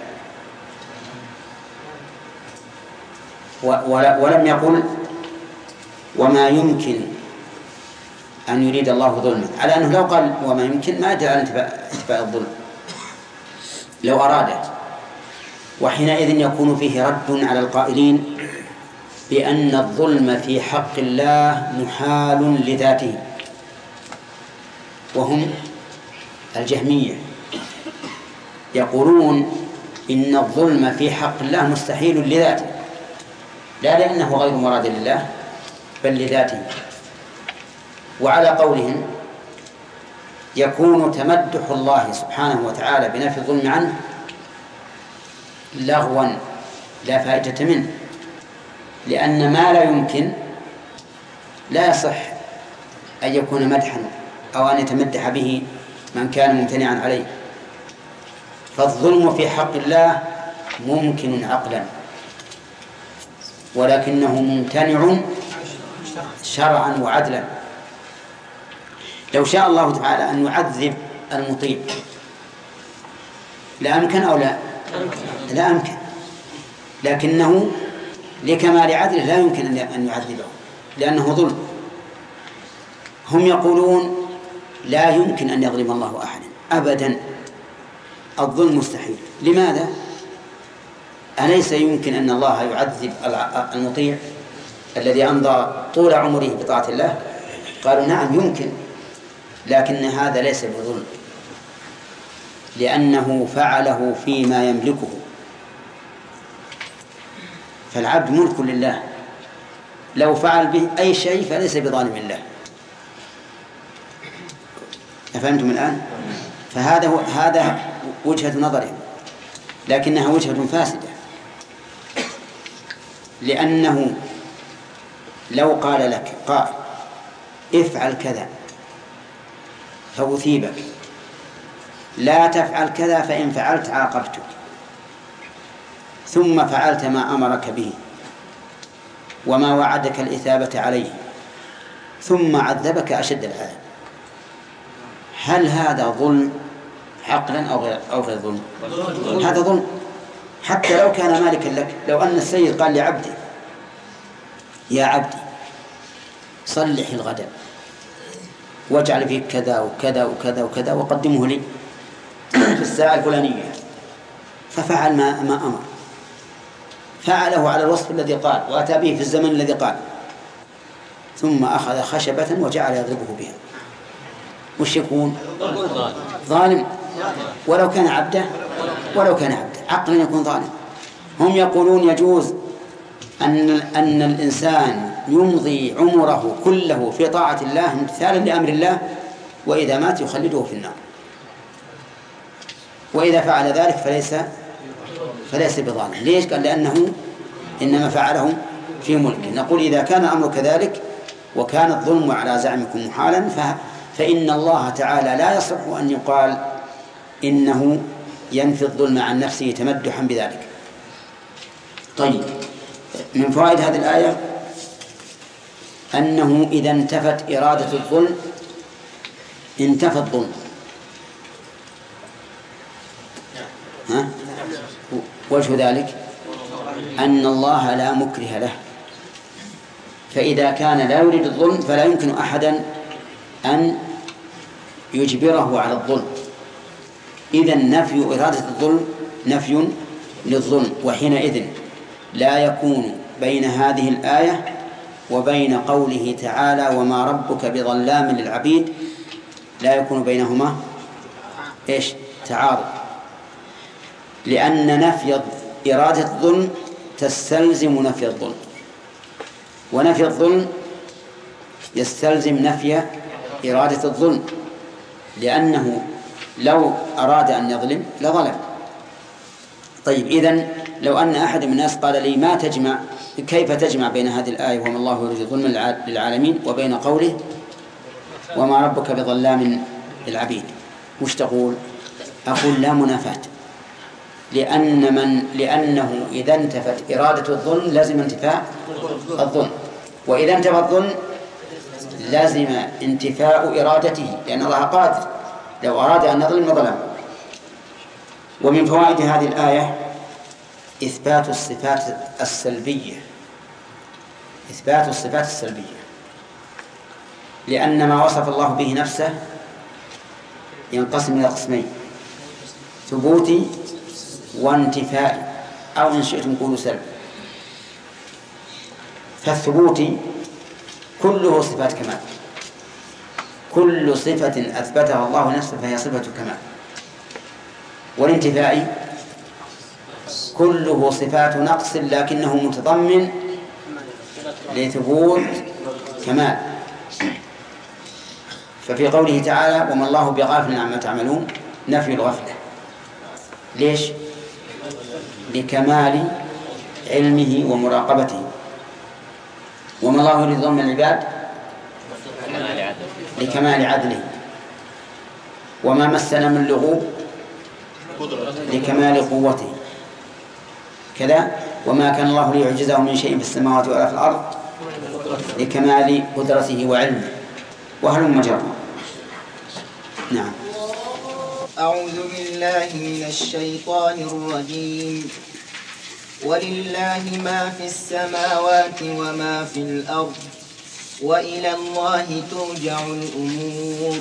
ولم يقل وما يمكن أن يريد الله ظلما على أنه لو قال وما يمكن ما يدل على انتفاء الظلم. لو أراده وحينئذ يكون فيه رد على القائلين بأن الظلم في حق الله محال لذاته. وهم الجهمية. يقولون إن الظلم في حق الله مستحيل لذاته. لا لأنه غير مراد لله بل لذاته. وعلى قولهم يكون تمدح الله سبحانه وتعالى بنفي الظلم عنه لغوا لا فائدة منه لأن ما لا يمكن لا يصح أن يكون مدحا أو أن يتمدح به من كان ممتنعا عليه. فالظلم في حق الله ممكن عقلا ولكنه ممتنع شرعا وعدلا. لو شاء الله تعالى أن يعذب المطيع. لأمكن أو لا؟ لا أمكن. لكنه لكمال عدله لا يمكن أن يعذبه لأنه ظلم. هم يقولون لا يمكن أن يظلم الله أحدا أبدا. الظلم مستحيل. لماذا؟ أليس يمكن أن الله يعذب المطيع الذي أمضى طول عمره بطاعة الله؟ قالوا نعم يمكن. لكن هذا ليس بظلم. لأنه فعله فيما يملكه. فالعبد ملك لله. لو فعل به أي شيء فليس بظالم الله. أفهمتم الآن؟ فهذا هو هذا وجهة نظرهم لكنها وجهة فاسدة. لأنه لو قال لك قائل افعل كذا. فأثيبك. لا تفعل كذا فإن فعلت عاقبتك ثم فعلت ما أمرك به وما وعدك الإثابة عليه. ثم عذبك أشد العذاب. هل هذا ظلم عقلا أو غير أو غير ظلم؟ هذا ظلم. حتى لو كان مالكا لك لو أن السيد قال لعبده يا عبدي صلح الغداء. واجعل فيه كذا وكذا وكذا وكذا وقدمه لي في الساعة الفلانية. ففعل ما ما أمر. فعله على الوصف الذي قال وأتى به في الزمن الذي قال. ثم أخذ خشبة وجعل يضربه بها. وش يكون؟ ظالم. ولو كان عبده ولو كان عبده. عقلا يكون ظالم. هم يقولون يجوز أن أن الإنسان يمضي عمره كله في طاعة الله امتثالا لأمر الله وإذا مات يخلده في النار. وإذا فعل ذلك فليس فليس بظالم. ليش؟ قال لأنه إنما فعله في ملكه. نقول إذا كان الأمر كذلك وكان الظلم على زعمكم محالا فإن الله تعالى لا يصح أن يقال إنه ينفي الظلم عن نفسه تمدحا بذلك. طيب من فوائد هذه الآية؟ أنه إذا انتفت إرادة الظلم انتفى الظلم. ها؟ وجه ذلك أن الله لا مكره له. فإذا كان لا يريد الظلم فلا يمكن أحدا أن يجبره على الظلم. إذا نفي إرادة الظلم نفي للظلم وحينئذ لا يكون بين هذه الآية وبين قوله تعالى وما ربك بظلام للعبيد لا يكون بينهما إيش؟ تعارض. لأن نفي إرادة الظلم تستلزم نفي الظلم. ونفي الظلم يستلزم نفي إرادة الظلم. لأنه لو أراد أن يظلم لظلم. طيب إذن لو أن أحد من الناس قال لي ما تجمع كيف تجمع بين هذه الآية وما الله يريد ظلم للعالمين وبين قوله وما ربك بظلام للعبيد؟ وش تقول؟ أقول لا منافاة. لأن من لأنه إذا انتفت إرادة الظلم لازم انتفاء الظلم. وإذا انتفى الظلم لازم انتفاء إرادته لأن الله قادر. لو أراد أن يظلم ظلم ومن فوائد هذه الآية إثبات الصفات السلبية. إثبات الصفات السلبية. لأن ما وصف الله به نفسه ينقسم إلى قسمين ثبوتي وانتفائي أو إن شئتم قولوا سلب. فالثبوتي كله صفات كمال. كل صفة أثبتها الله نفسه فهي صفة كمال. والانتفائي كله صفات نقص لكنه متضمن لثبوت كمال. ففي قوله تعالى وما الله بغافل عما تعملون نفي الغفلة. ليش؟ لكمال علمه ومراقبته. وما الله يريد ظلم العباد لكمال عدله. وما مسنا من لغوب لكمال قوته. كذا وما كان الله ليعجزه من شيء في السماوات ولا في الأرض لكمال قدرته وعلمه وهل مجرى نعم. أعوذ بالله من الشيطان الرجيم. ولله ما في السماوات وما في الأرض. وإلى الله ترجع الأمور.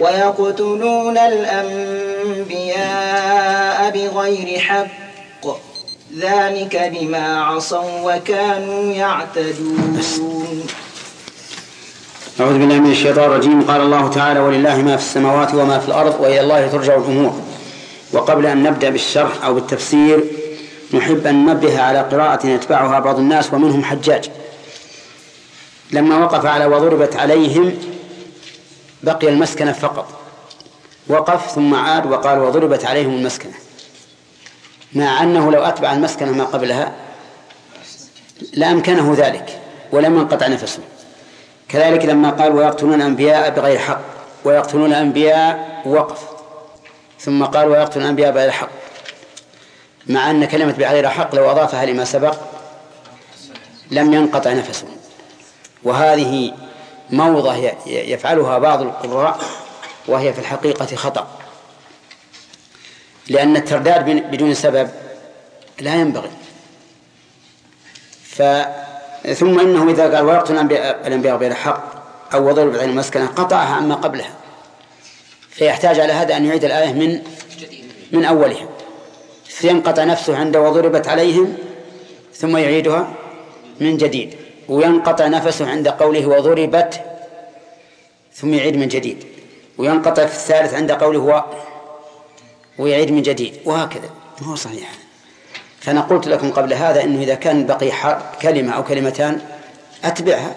ويقتلون الأنبياء بغير حق. ذلك بما عصوا وكانوا يعتدون. أعوذ بالله من الشيطان الرجيم. قال الله تعالى ولله ما في السماوات وما في الأرض وإلى الله ترجع الأمور. وقبل أن نبدأ بالشرح أو بالتفسير نحب أن ننبه على قراءة يتبعها بعض الناس ومنهم حجاج. لما وقف على وضربت عليهم بقي المسكنة فقط. وقف ثم عاد وقال وضربت عليهم المسكنة. مع أنه لو أتبع المسكنة ما قبلها لأمكنه ذلك ولم ينقطع نفسه. كذلك لما قال ويقتلون الأنبياء بغير حق. ويقتلون الأنبياء وقف. ثم قال ويقتلون الأنبياء بغير حق. مع أن كلمة بغير حق لو أضافها لما سبق لم ينقطع نفسه. وهذه موضة يفعلها بعض القراء وهي في الحقيقة خطأ. لأن الترداد بدون سبب لا ينبغي. ف ثم انه إذا قال ويقتل الانبياء بغير حق أو وضرب عن المسكنه قطعها عما قبلها. فيحتاج على هذا أن يعيد الآية من من أولها. فينقطع نفسه عند وضربت عليهم ثم يعيدها من جديد. وينقطع نفسه عند قوله وضربت ثم يعيد من جديد. وينقطع في الثالث عند قوله و ويعيد من جديد. وهكذا. هو صحيح. فأنا قلت لكم قبل هذا أنه إذا كان بقي كلمة أو كلمتان أتبعها.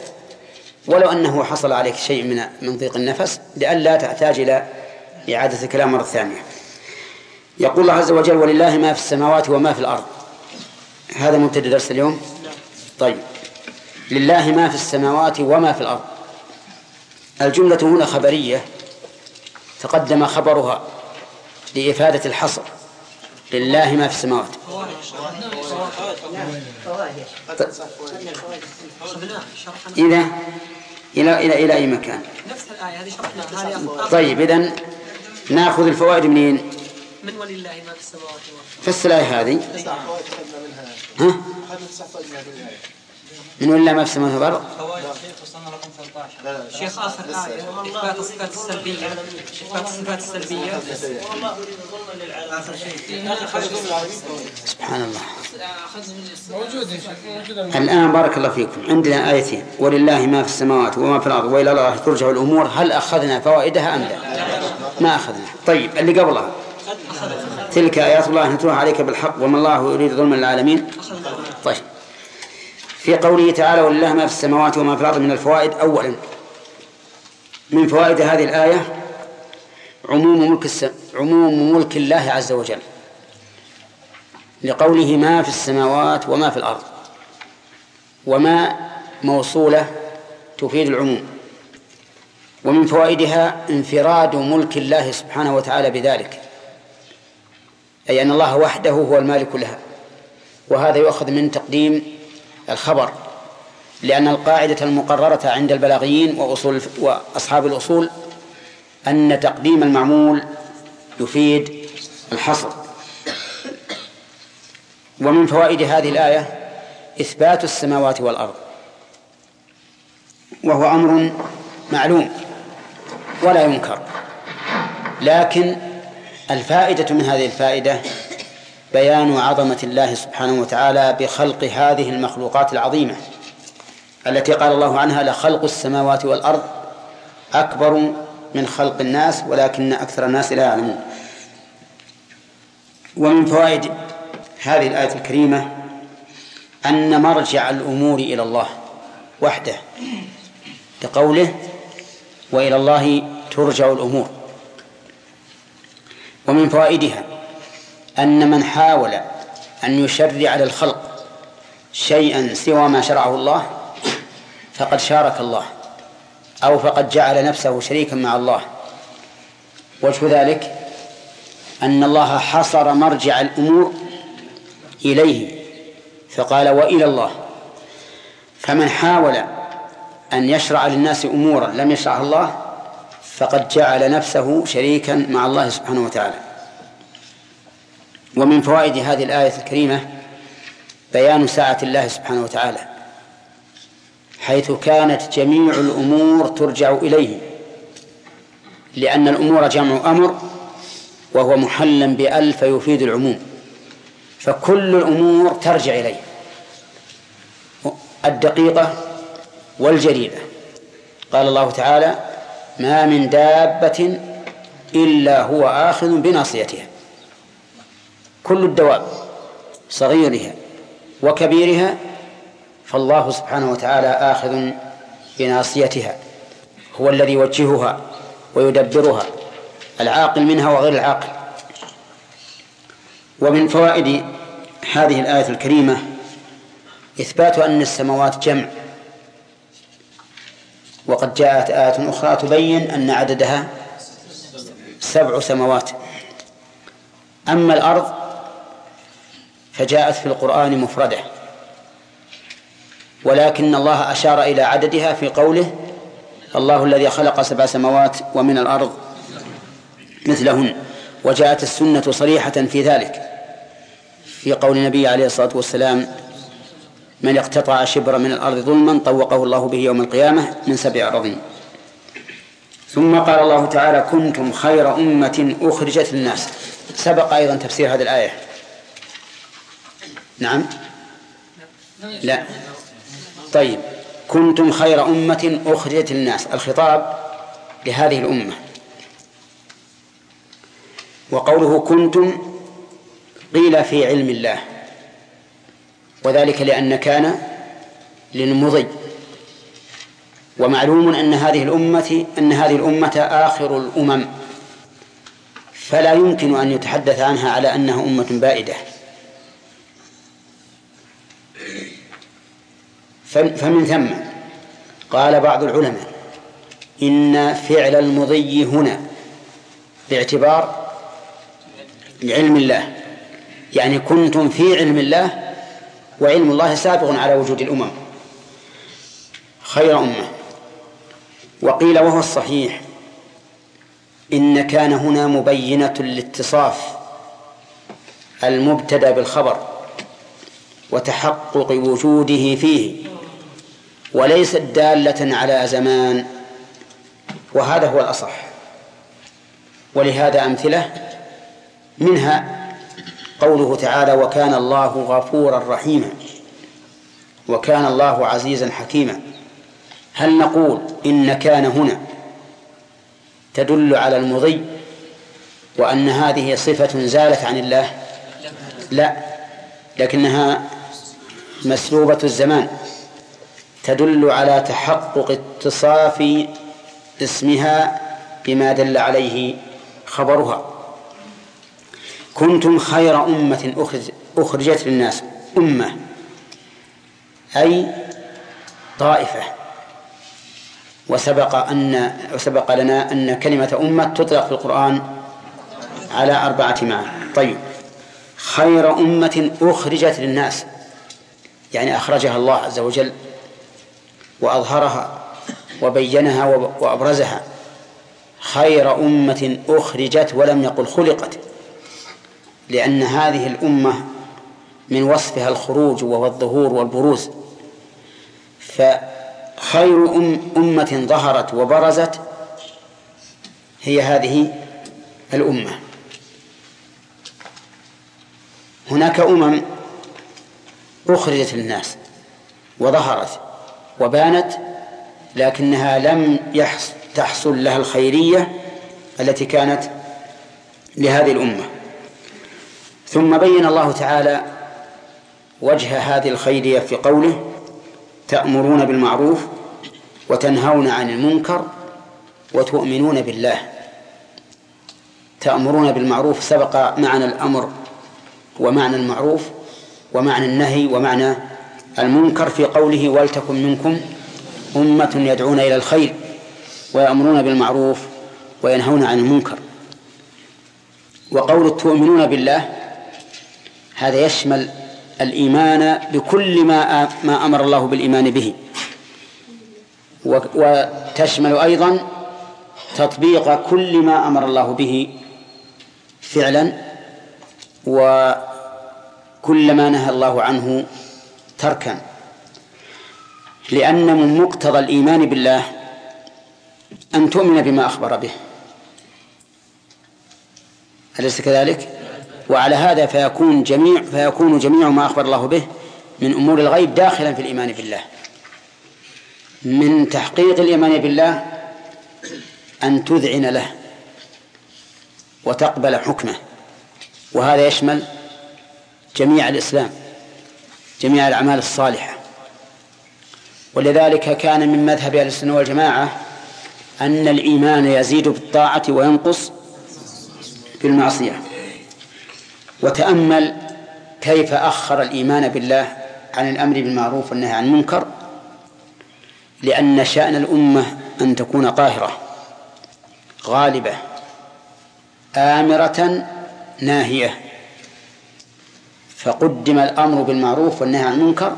ولو أنه حصل عليك شيء من من ضيق النفس لئلا تحتاج إلى إعادة الكلام مرة ثانية. يقول الله عز وجل ولله ما في السماوات وما في الأرض. هذا مبتدأ درس اليوم؟ طيب. لله ما في السماوات وما في الأرض. الجملة هنا خبرية تقدم خبرها لإفادة الحصر. لله ما في السماوات. إلى إلى إلى إلى أي مكان؟ نفس الآية هذه شرحناها هذه طيب إذن نأخذ الفوائد منين؟ من ولله ما في السماوات والأرض فسر الآية هذه. منها ها؟ من ولا ما في السماوات والأرض. شيخ وصلنا رقم 13 شيخ آخر آية إثبات الصفات السلبية. إثبات الصفات السلبية. آخر شيء. سبحان الله. الآن بارك الله فيكم. عندنا آيتين. ولله ما في السماوات وما في الأرض وإلى الله ترجع الأمور. هل أخذنا فوائدها أم لا؟ ما أخذنا. طيب اللي قبلها. تلك آيات الله نتلوها عليك بالحق. وما الله يريد ظلما للعالمين. طيب. في قوله تعالى ولله ما في السماوات وما في الأرض من الفوائد. أولا من فوائد هذه الآية عموم ملك الس... عموم ملك الله عز وجل لقوله ما في السماوات وما في الأرض وما موصولة تفيد العموم. ومن فوائدها انفراد ملك الله سبحانه وتعالى بذلك أي أن الله وحده هو المالك لها وهذا يؤخذ من تقديم الخبر لأن القاعدة المقررة عند البلاغيين وأصول وأصحاب الأصول أن تقديم المعمول يفيد الحصر. ومن فوائد هذه الآية إثبات السماوات والأرض وهو أمر معلوم ولا ينكر لكن الفائدة من هذه الفائدة بيان عظمة الله سبحانه وتعالى بخلق هذه المخلوقات العظيمة التي قال الله عنها لخلق السماوات والأرض أكبر من خلق الناس ولكن أكثر الناس لا يعلمون. ومن فوائد هذه الآية الكريمة أن مرجع الأمور إلى الله وحده لقوله وإلى الله ترجع الأمور. ومن فوائدها أن من حاول أن يشرع للخلق شيئا سوى ما شرعه الله فقد شارك الله أو فقد جعل نفسه شريكا مع الله. وجه ذلك أن الله حصر مرجع الأمور إليه فقال وإلى الله. فمن حاول أن يشرع للناس أمورا لم يشرعها الله فقد جعل نفسه شريكا مع الله سبحانه وتعالى. ومن فوائد هذه الآية الكريمة بيان ساعة الله سبحانه وتعالى حيث كانت جميع الأمور ترجع إليه لأن الأمور جمع أمر وهو محلا بأل فيفيد العموم فكل الأمور ترجع إليه الدقيقة والجليلة قال الله تعالى ما من دابة إلا هو آخذ بناصيتها. كل الدواب صغيرها وكبيرها فالله سبحانه وتعالى آخذ بناصيتها هو الذي يوجهها ويدبرها العاقل منها وغير العاقل. ومن فوائد هذه الآية الكريمة إثبات أن السماوات جمع. وقد جاءت آية أخرى تبين أن عددها سبع سماوات. أما الأرض فجاءت في القرآن مفردة. ولكن الله أشار إلى عددها في قوله الله الذي خلق سبع سماوات ومن الأرض مثلهن وجاءت السنة صريحة في ذلك في قول النبي عليه الصلاة والسلام من اقتطع شبرا من الأرض ظلما طوقه الله به يوم القيامة من سبع أراضين ثم قال الله تعالى كنتم خير أمة أخرجت للناس. سبق أيضا تفسير هذه الآية. نعم. لا. طيب. كنتم خير أمة أخرجت للناس. الخطاب لهذه الأمة. وقوله كنتم قيل في علم الله. وذلك لأن كان للمضي. ومعلوم أن هذه الأمة أن هذه الأمة آخر الأمم. فلا يمكن أن يتحدث عنها على أنها أمة بائدة. فمن ثم قال بعض العلماء إن فعل المضي هنا باعتبار علم الله يعني كنتم في علم الله وعلم الله سابق على وجود الأمم. خير أمة. وقيل وهو الصحيح إن كان هنا مبينة لاتصاف المبتدأ بالخبر وتحقق وجوده فيه. وليست دالة على زمان وهذا هو الأصح. ولهذا أمثلة منها قوله تعالى وكان الله غفورا رحيما وكان الله عزيزا حكيما هل نقول إن كان هنا تدل على المضي وأن هذه صفة زالت عن الله؟ لا لكنها مسلوبة الزمان. تدل على تحقق اتصاف اسمها بما دل عليه خبرها. كنتم خير أمة أخرجت للناس. أمة. أي طائفة. وسبق أن وسبق لنا أن كلمة أمة تطلق في القرآن على أربعة معاني. طيب. خير أمة أخرجت للناس. يعني أخرجها الله عز وجل وأظهرها وبينها وأبرزها خير أمة أخرجت ولم يقل خلقت لأن هذه الأمة من وصفها الخروج وهو الظهور والبروز. فخير أم أمة ظهرت وبرزت هي هذه الأمة. هناك أمم أخرجت للناس وظهرت وبانت لكنها لم تحصل لها الخيرية التي كانت لهذه الأمة. ثم بين الله تعالى وجه هذه الخيرية في قوله تأمرون بالمعروف وتنهون عن المنكر وتؤمنون بالله. تأمرون بالمعروف سبق معنى الأمر ومعنى المعروف ومعنى النهي ومعنى المنكر في قوله ولتكن منكم أمة يدعون إلى الخير ويأمرون بالمعروف وينهون عن المنكر. وقول تؤمنون بالله هذا يشمل الإيمان بكل ما ما أمر الله بالإيمان به. وتشمل أيضا تطبيق كل ما أمر الله به فعلا وكل ما نهى الله عنه تركا. لأن من مقتضى الإيمان بالله أن تؤمن بما أخبر به. أليس كذلك؟ وعلى هذا فيكون جميع فيكون جميع ما أخبر الله به من أمور الغيب داخلا في الإيمان بالله. من تحقيق الإيمان بالله أن تذعن له وتقبل حكمه. وهذا يشمل جميع الإسلام. جميع الأعمال الصالحة. ولذلك كان من مذهب أهل السنة والجماعة أن الإيمان يزيد بالطاعة وينقص بالمعصية. وتأمل كيف أخر الإيمان بالله عن الأمر بالمعروف والنهي عن المنكر لأن شأن الأمة أن تكون قاهرة غالبة آمرة ناهية. فقدم الأمر بالمعروف والنهي عن المنكر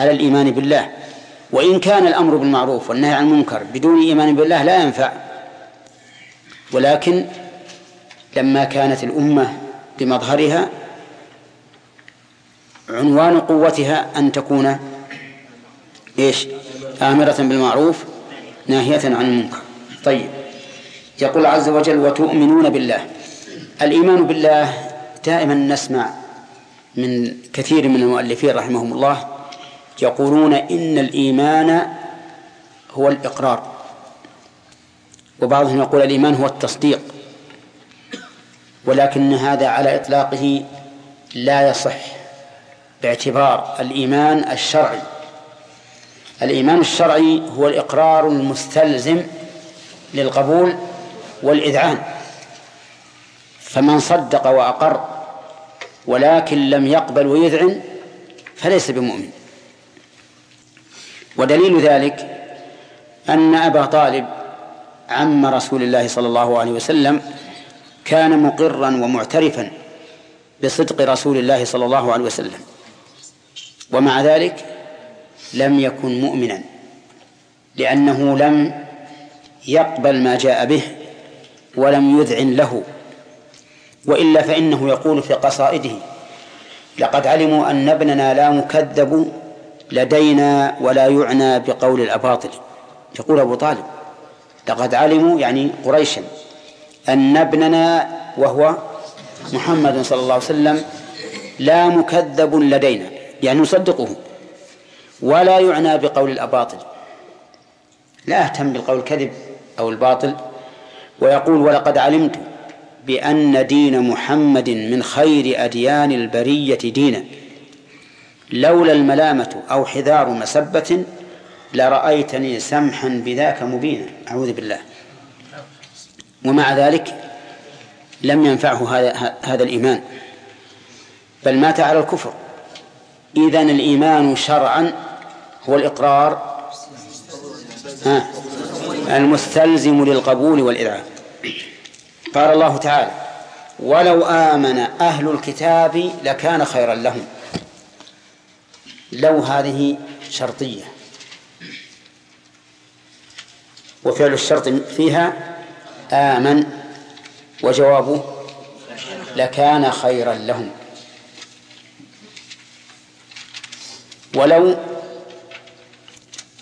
على الإيمان بالله. وإن كان الأمر بالمعروف والنهي عن المنكر بدون إيمان بالله لا ينفع. ولكن لما كانت الأمة بمظهرها عنوان قوتها أن تكون إيش؟ آمرة بالمعروف ناهية عن المنكر. طيب. يقول عز وجل وتؤمنون بالله. الإيمان بالله دائما نسمع من كثير من المؤلفين رحمهم الله يقولون إن الإيمان هو الإقرار. وبعضهم يقول الإيمان هو التصديق ولكن هذا على إطلاقه لا يصح. باعتبار الإيمان الشرعي الإيمان الشرعي هو الإقرار المستلزم للقبول والإذعان. فمن صدق وأقر ولكن لم يقبل ويذعن فليس بمؤمن. ودليل ذلك أن أبا طالب عم رسول الله صلى الله عليه وسلم كان مقرا ومعترفا بصدق رسول الله صلى الله عليه وسلم ومع ذلك لم يكن مؤمنا لأنه لم يقبل ما جاء به ولم يذعن له. وإلا فإنه يقول في قصائده لقد علموا أن ابننا لا مكذب لدينا ولا يعنى بقول الأباطل. يقول أبو طالب لقد علموا يعني قريشا أن ابننا وهو محمد صلى الله عليه وسلم لا مكذب لدينا. يعني نصدقه ولا يعنى بقول الأباطل. لا أهتم بالقول الكذب أو الباطل ويقول ولقد علمت بأن دين محمد من خير أديان البرية دينا. لولا الملامة أو حذار مسبة لرأيتني سمحا بذاك مبينا. أعوذ بالله. ومع ذلك لم ينفعه هذا هذا الإيمان. بل مات على الكفر. إذن الإيمان شرعا هو الإقرار المستلزم للقبول والإذعان قال الله تعالى ولو آمن أهل الكتاب لكان خيرا لهم. لو هذه شرطية. وفعل الشرط فيها آمن وجوابه لكان خيرا لهم. ولو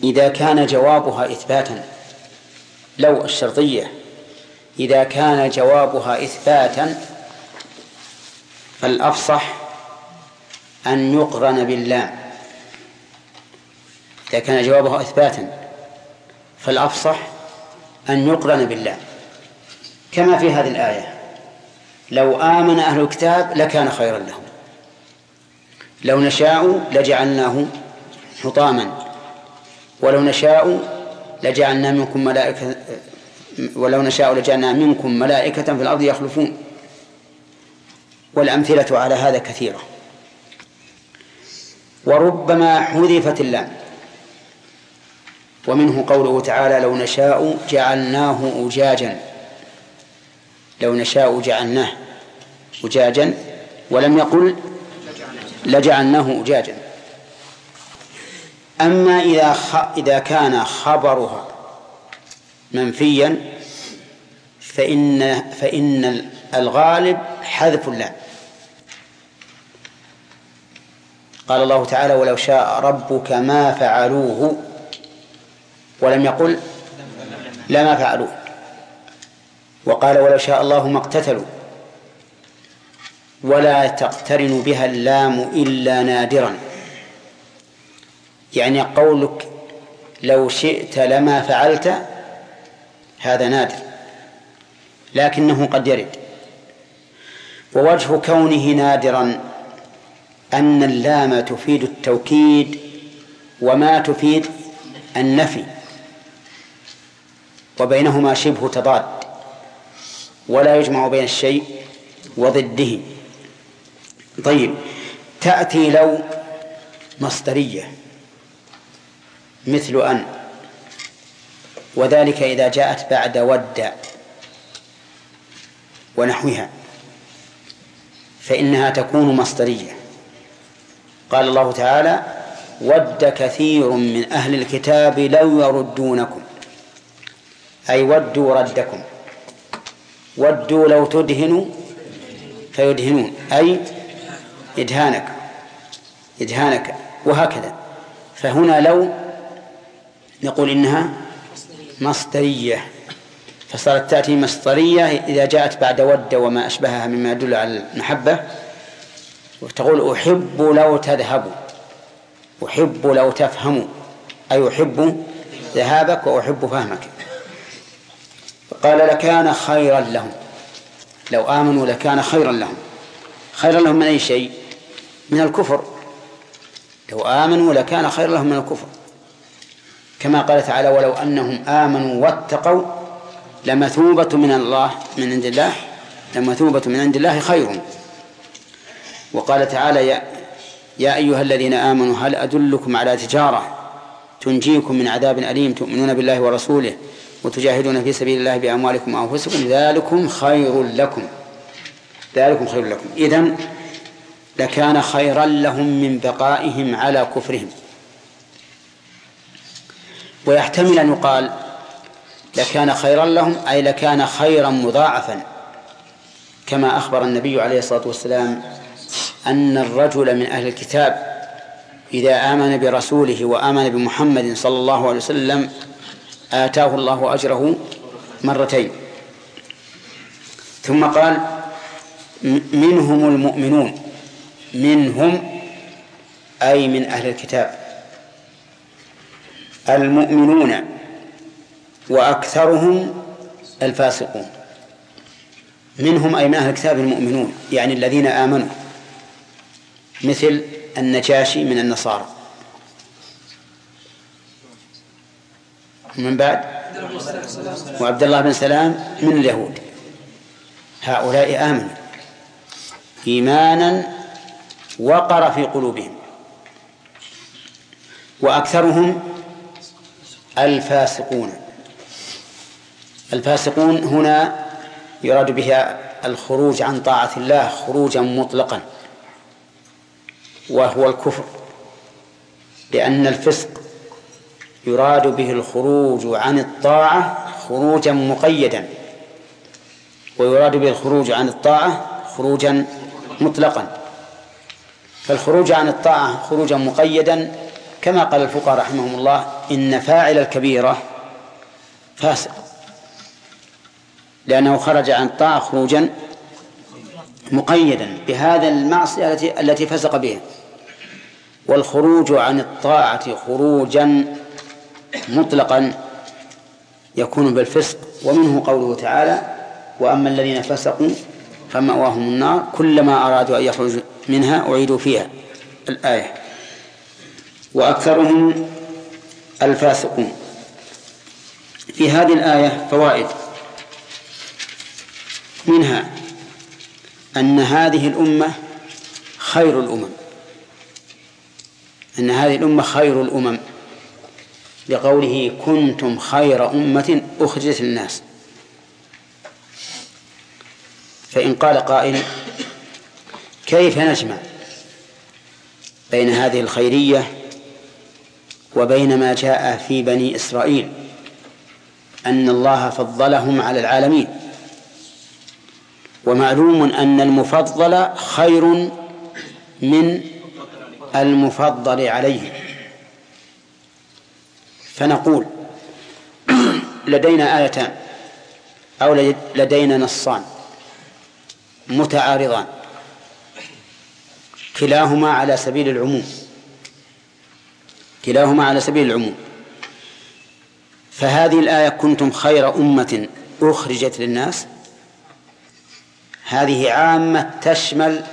إذا كان جوابها إثباتا. لو الشرطية إذا كان جوابها إثباتا فالأفصح أن يقرن باللام. إذا كان جوابها إثباتا فالأفصح أن يقرن باللام. كما في هذه الآية لو آمن أهل الكتاب لكان خيرا لهم. لو نشاء لجعلناه حطاما. ولو نشاء لجعلنا منكم ملائكة ولو نشاء لجعلنا منكم ملائكة في الأرض يخلفون. والأمثلة على هذا كثيرة. وربما حذفت اللام. ومنه قوله تعالى لو نشاء جعلناه أجاجا. لو نشاء جعلناه أجاجا. ولم يقل لجعلناه أجاجا. أما إذا خ... إذا كان خبرها منفيا فإن فإن الغالب حذف اللام. قال الله تعالى ولو شاء ربك ما فعلوه ولم يقل لما فعلوه وقال ولو شاء الله ما اقتتلوا ولا تقترن بها اللام إلا نادرا يعني قولك لو شئت لما فعلت هذا نادر لكنه قد يرد. ووجه كونه نادرا أن اللام تفيد التوكيد وما تفيد النفي وبينهما شبه تضاد ولا يجمع بين الشيء وضده. طيب تأتي لو مصدرية مثل أن وذلك إذا جاءت بعد ود ونحوها فإنها تكون مصدرية. قال الله تعالى ود كثير من أهل الكتاب لو يردونكم. أي ودوا ردكم. ودوا لو تدهنوا فيدهنون. أي إدهانك إدهانك وهكذا. فهنا لو نقول إنها مصدرية. فصارت تأتي مصدرية إذا جاءت بعد ود وما أشبهها مما يدل على المحبة. وتقول أحب لو تذهب. أحب لو تفهم. أي أحب ذهابك وأحب فهمك. قال لكان خيرا لهم. لو آمنوا لكان خيرا لهم. خيرا لهم من أي شيء؟ من الكفر. لو آمنوا لكان خيرا لهم من الكفر. كما قال تعالى ولو أنهم آمنوا واتقوا لمثوبة من الله من عند الله لمثوبة من عند الله خير. وقال تعالى يا, يا أيها الذين آمنوا هل أدلكم على تجارة تنجيكم من عذاب أليم تؤمنون بالله ورسوله وتجاهدون في سبيل الله بأموالكم وأنفسكم؟ ذلكم خير لكم. ذلكم خير لكم. إذن لكان خيرا لهم من بقائهم على كفرهم. ويحتمل أن يقال لكان خيرا لهم أي لكان خيرا مضاعفا. كما أخبر النبي عليه الصلاة والسلام أن الرجل من أهل الكتاب إذا آمن برسوله وآمن بمحمد صلى الله عليه وسلم آتاه الله أجره مرتين. ثم قال منهم المؤمنون منهم أي من أهل الكتاب. المؤمنون وأكثرهم الفاسقون. منهم أي من أهل الكتاب المؤمنون يعني الذين آمنوا مثل النجاشي من النصارى. من بعد؟ وعبد الله بن سلام من اليهود. هؤلاء آمنوا إيمانا وقر في قلوبهم وأكثرهم الفاسقون. الفاسقون هنا يراد بها الخروج عن طاعة الله خروجا مطلقا وهو الكفر لأن الفسق يراد به الخروج عن الطاعة خروجا مقيدا ويراد به الخروج عن الطاعة خروجا مطلقا. فالخروج عن الطاعة خروجا مقيدا كما قال الفقهاء رحمهم الله إن فاعل الكبيرة فاسق لأنه خرج عن الطاعة خروجا مقيدا بهذا المعصية التي التي فسق بها. والخروج عن الطاعة خروجا مطلقا يكون بالفسق ومنه قوله تعالى وأما الذين فسقوا فمأواهم النار كلما أرادوا أن يخرجوا منها أعيدوا فيها. الآية. وأكثرهم الفاسقون. في هذه الآية فوائد. منها أن هذه الأمة خير الأمم. أن هذه الأمة خير الأمم. لقوله كنتم خير أمة أخرجت للناس. فإن قال قائل كيف نجمع بين هذه الخيرية وبين ما جاء في بني إسرائيل أن الله فضلهم على العالمين. ومعلوم أن المفضل خير من المفضل عليه فنقول لدينا آيتان أو لدينا نصان متعارضان. كلاهما على سبيل العموم. كلاهما على سبيل العموم. فهذه الآية كنتم خير أمة أخرجت للناس. هذه عامة تشمل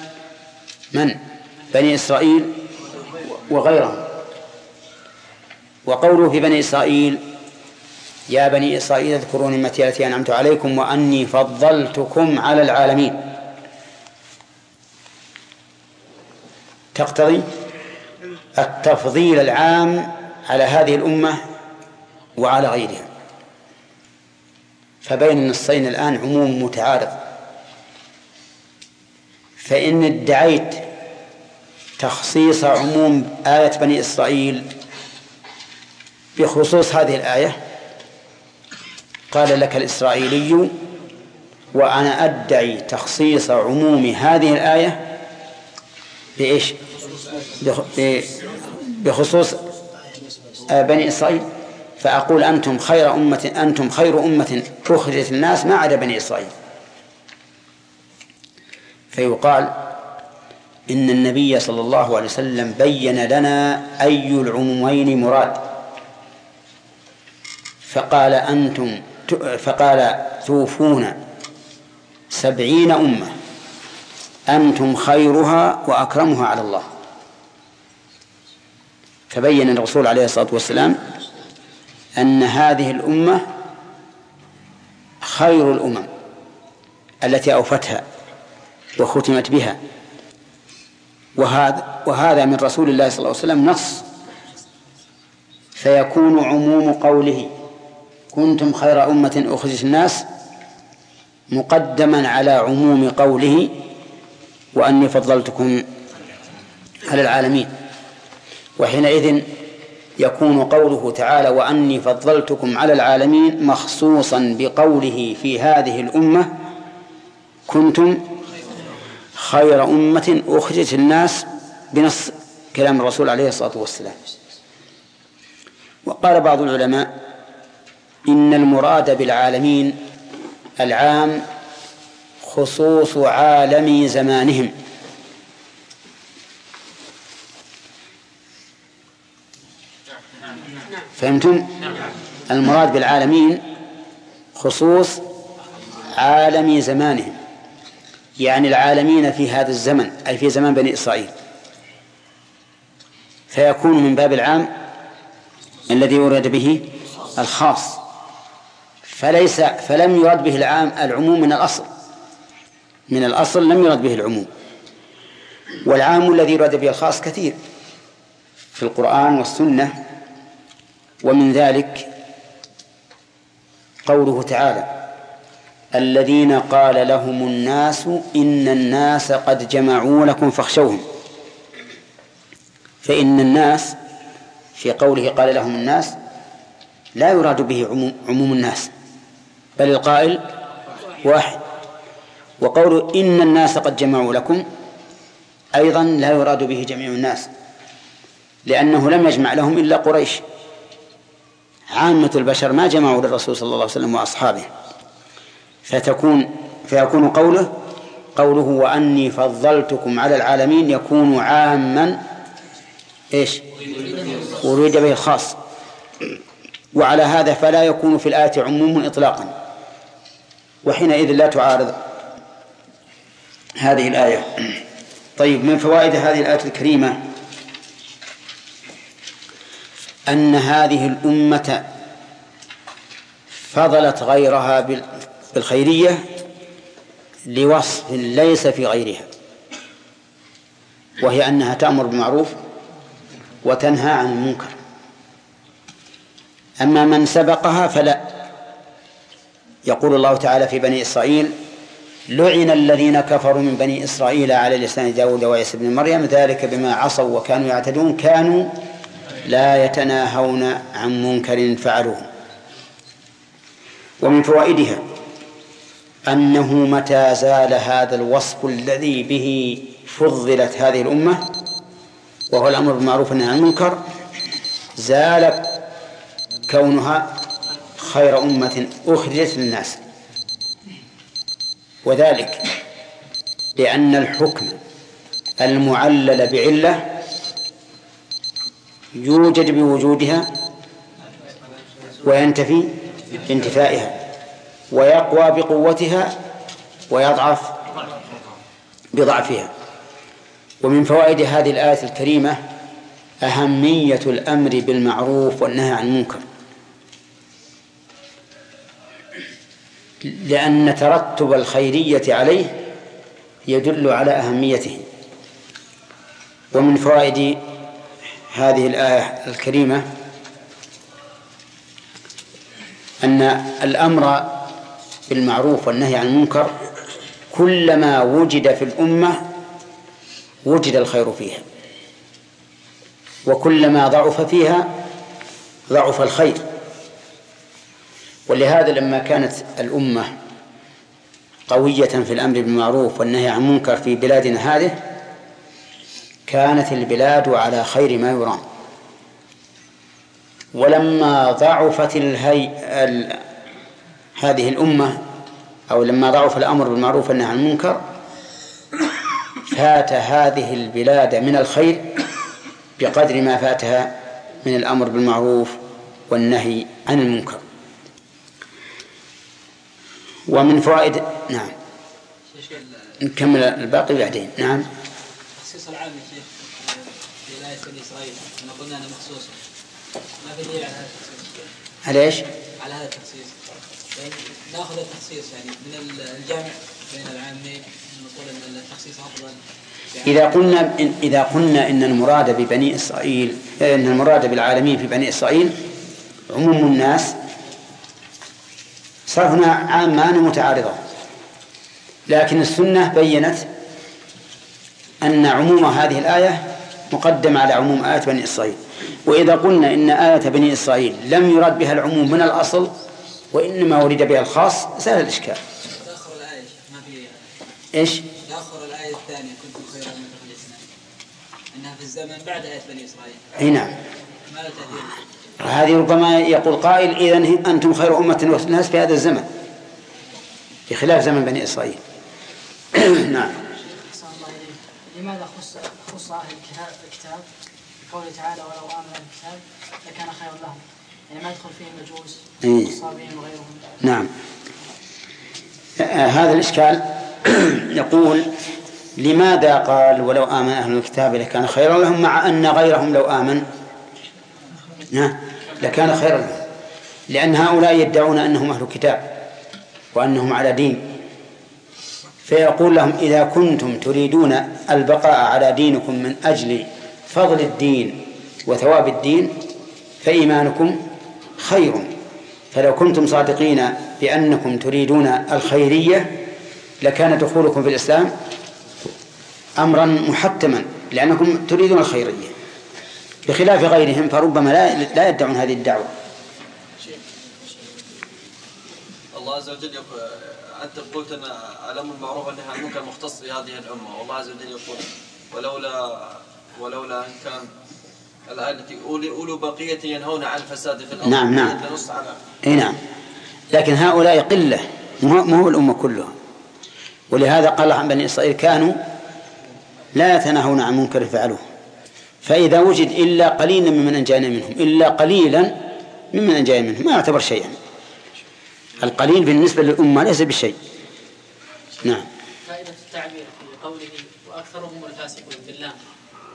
من؟ بني إسرائيل وغيرهم. وقوله في بني إسرائيل يا بني إسرائيل اذكروا نعمتي التي أنعمت عليكم وأني فضلتكم على العالمين. تقتضي؟ التفضيل العام على هذه الأمة وعلى غيرها فبين النصين الآن عموم متعارض فإن ادعيت تخصيص عموم آية بني إسرائيل بخصوص هذه الآية قال لك الإسرائيلي وأنا أدعي تخصيص عموم هذه الآية بإيش؟ بخصوص بني إسرائيل فأقول أنتم خير أمة أنتم خير أمة أخرجت الناس ما عدا بني إسرائيل. فيقال إن النبي صلى الله عليه وسلم بين لنا أي العمومين مراد. فقال أنتم فقال توفون سبعين أمة. أنتم خيرها وأكرمها على الله. فبين الرسول عليه الصلاة والسلام أن هذه الأمة خير الأمم التي أوفتها وختمت بها. وهذا وهذا من رسول الله صلى الله عليه وسلم نص. فيكون عموم قوله كنتم خير أمة أخرجت الناس مقدما على عموم قوله وأني فضلتكم على العالمين وحينئذ يكون قوله تعالى وأني فضلتكم على العالمين مخصوصا بقوله في هذه الأمة كنتم خير أمة أخرجت الناس بنص كلام الرسول عليه الصلاة والسلام. وقال بعض العلماء إن المراد بالعالمين العام خصوص عالم زمانهم. فهمتم؟ المراد بالعالمين خصوص عالم زمانهم. يعني العالمين في هذا الزمن أي في زمان بني إسرائيل. فيكون من باب العام الذي يراد به الخاص. فليس فلم يرد به العام العموم من الأصل. من الأصل لم يرد به العموم. والعام الذي يراد به الخاص كثير في القرآن والسنة ومن ذلك قوله تعالى الذين قال لهم الناس إن الناس قد جمعوا لكم فاخشوهم. فإن الناس في قوله قال لهم الناس لا يراد به عموم, عموم الناس بل القائل واحد. وقوله إن الناس قد جمعوا لكم أيضا لا يراد به جميع الناس لأنه لم يجمع لهم إلا قريش. عامة البشر ما جمعوا للرسول صلى الله عليه وسلم وأصحابه. فتكون فيكون قوله قوله وأني فضلتكم على العالمين يكون عاما إيش؟ أريد به الخاص وعلى هذا فلا يكون في الآية عموم إطلاقا. وحينئذ لا تعارض هذه الآية. طيب من فوائد هذه الآية الكريمة؟ أن هذه الأمة فضلت غيرها بالخيرية لوصف ليس في غيرها وهي أنها تأمر بالمعروف وتنهى عن المنكر. أما من سبقها فلا. يقول الله تعالى في بني إسرائيل لعن الذين كفروا من بني إسرائيل على لسان داود وعيسى بن مريم ذلك بما عصوا وكانوا يعتدون كانوا لا يتناهون عن منكر فعلوه. ومن فوائدها أنه متى زال هذا الوصف الذي به فضلت هذه الأمة وهو الأمر بالمعروف والنهي عن المنكر زال كونها خير أمة أخرجت للناس. وذلك لأن الحكم المعلل بعلة يوجد بوجودها وينتفي بانتفائها ويقوى بقوتها ويضعف بضعفها. ومن فوائد هذه الآية الكريمة أهمية الأمر بالمعروف والنهي عن المنكر. لأن ترتب الخيرية عليه يدل على أهميته. ومن فوائد هذه الآية الكريمة أن الأمر بالمعروف والنهي عن المنكر كلما وجد في الأمة وجد الخير فيها وكلما ضعف فيها ضعف الخير. ولهذا لما كانت الأمة قوية في الأمر بالمعروف والنهي عن المنكر في بلادنا هذه كانت البلاد على خير ما يرام. ولما ضعفت الهي... ال... هذه الأمة أو لما ضعف الأمر بالمعروف والنهي عن المنكر فات هذه البلاد من الخير بقدر ما فاتها من الأمر بالمعروف والنهي عن المنكر. ومن فوائد نعم. نكمل الباقي بعدين. نعم. التخصيص العام يا شيخ في آية بني إسرائيل أن قلنا أنه مخصوص. ما في دليل على هذا التخصيص؟ على إيش؟ على هذا التخصيص. يعني ناخذ التخصيص يعني من الجمع بين العامين نقول إن التخصيص أفضل. إذا قلنا إن إذا قلنا إن المراد ببني إسرائيل إن المراد بالعالمين في بني إسرائيل عموم الناس صرفنا عامان متعارضة لكن السنة بينت أن عموم هذه الآية مقدم على عموم آية بني إسرائيل. وإذا قلنا إن آية بني إسرائيل لم يراد بها العموم من الأصل وإنما ورد بها الخاص سهل الإشكال. تاخر الايه ما في إيش؟ تاخر الايه الثانية كنتم خير خلقنا انها في الزمن بعد إيه بني اسرائيل أي نعم. هذه ربما يقول قائل إذا أنتم خير أمة وسط الناس في هذا الزمن بخلاف زمن بني إسرائيل. نعم. لماذا خص خص أهل الكتاب؟ بقوله تعالى ولو آمن أهل الكتاب لكان خيرا لهم. يعني ما يدخل فيه المجوس إيه. والصابين وغيرهم. نعم. هذا الإشكال يقول لماذا قال ولو آمن أهل الكتاب لكان خيرا لهم مع أن غيرهم لو آمن؟ لكان خيرا لهم. لأن هؤلاء يدعون أنهم أهل الكتاب وأنهم على دين. فيقول لهم إذا كنتم تريدون البقاء على دينكم من أجل فضل الدين وثواب الدين فإيمانكم خير. فلو كنتم صادقين بأنكم تريدون الخيرية لكان دخولكم في الإسلام أمرا محتما لأنكم تريدون الخيرية. بخلاف غيرهم فربما لا لا يدعون هذه الدعوة. الله عز وجل يقول أنت قلت أن الأمر المعروف عن المنكر مختص بهذه الأمة والله عز وجل يقول ولولا ولولا أن كان الآية التي أولو بقية ينهون عن الفساد في الأرض نعم، نعم. تنص على إي نعم. لكن هؤلاء قلة مو مو هو الأمة كلها. ولهذا قال عن بني إسرائيل كانوا لا يتناهون عن منكر فعلوه. فإذا وجد إلا قليلا ممن أنجانا منهم إلا قليلا ممن أنجانا منهم ما يعتبر شيئا. القليل بالنسبة للأمة ليس بشيء. نعم. فائدة التعبير في قوله وأكثرهم الفاسقون بالله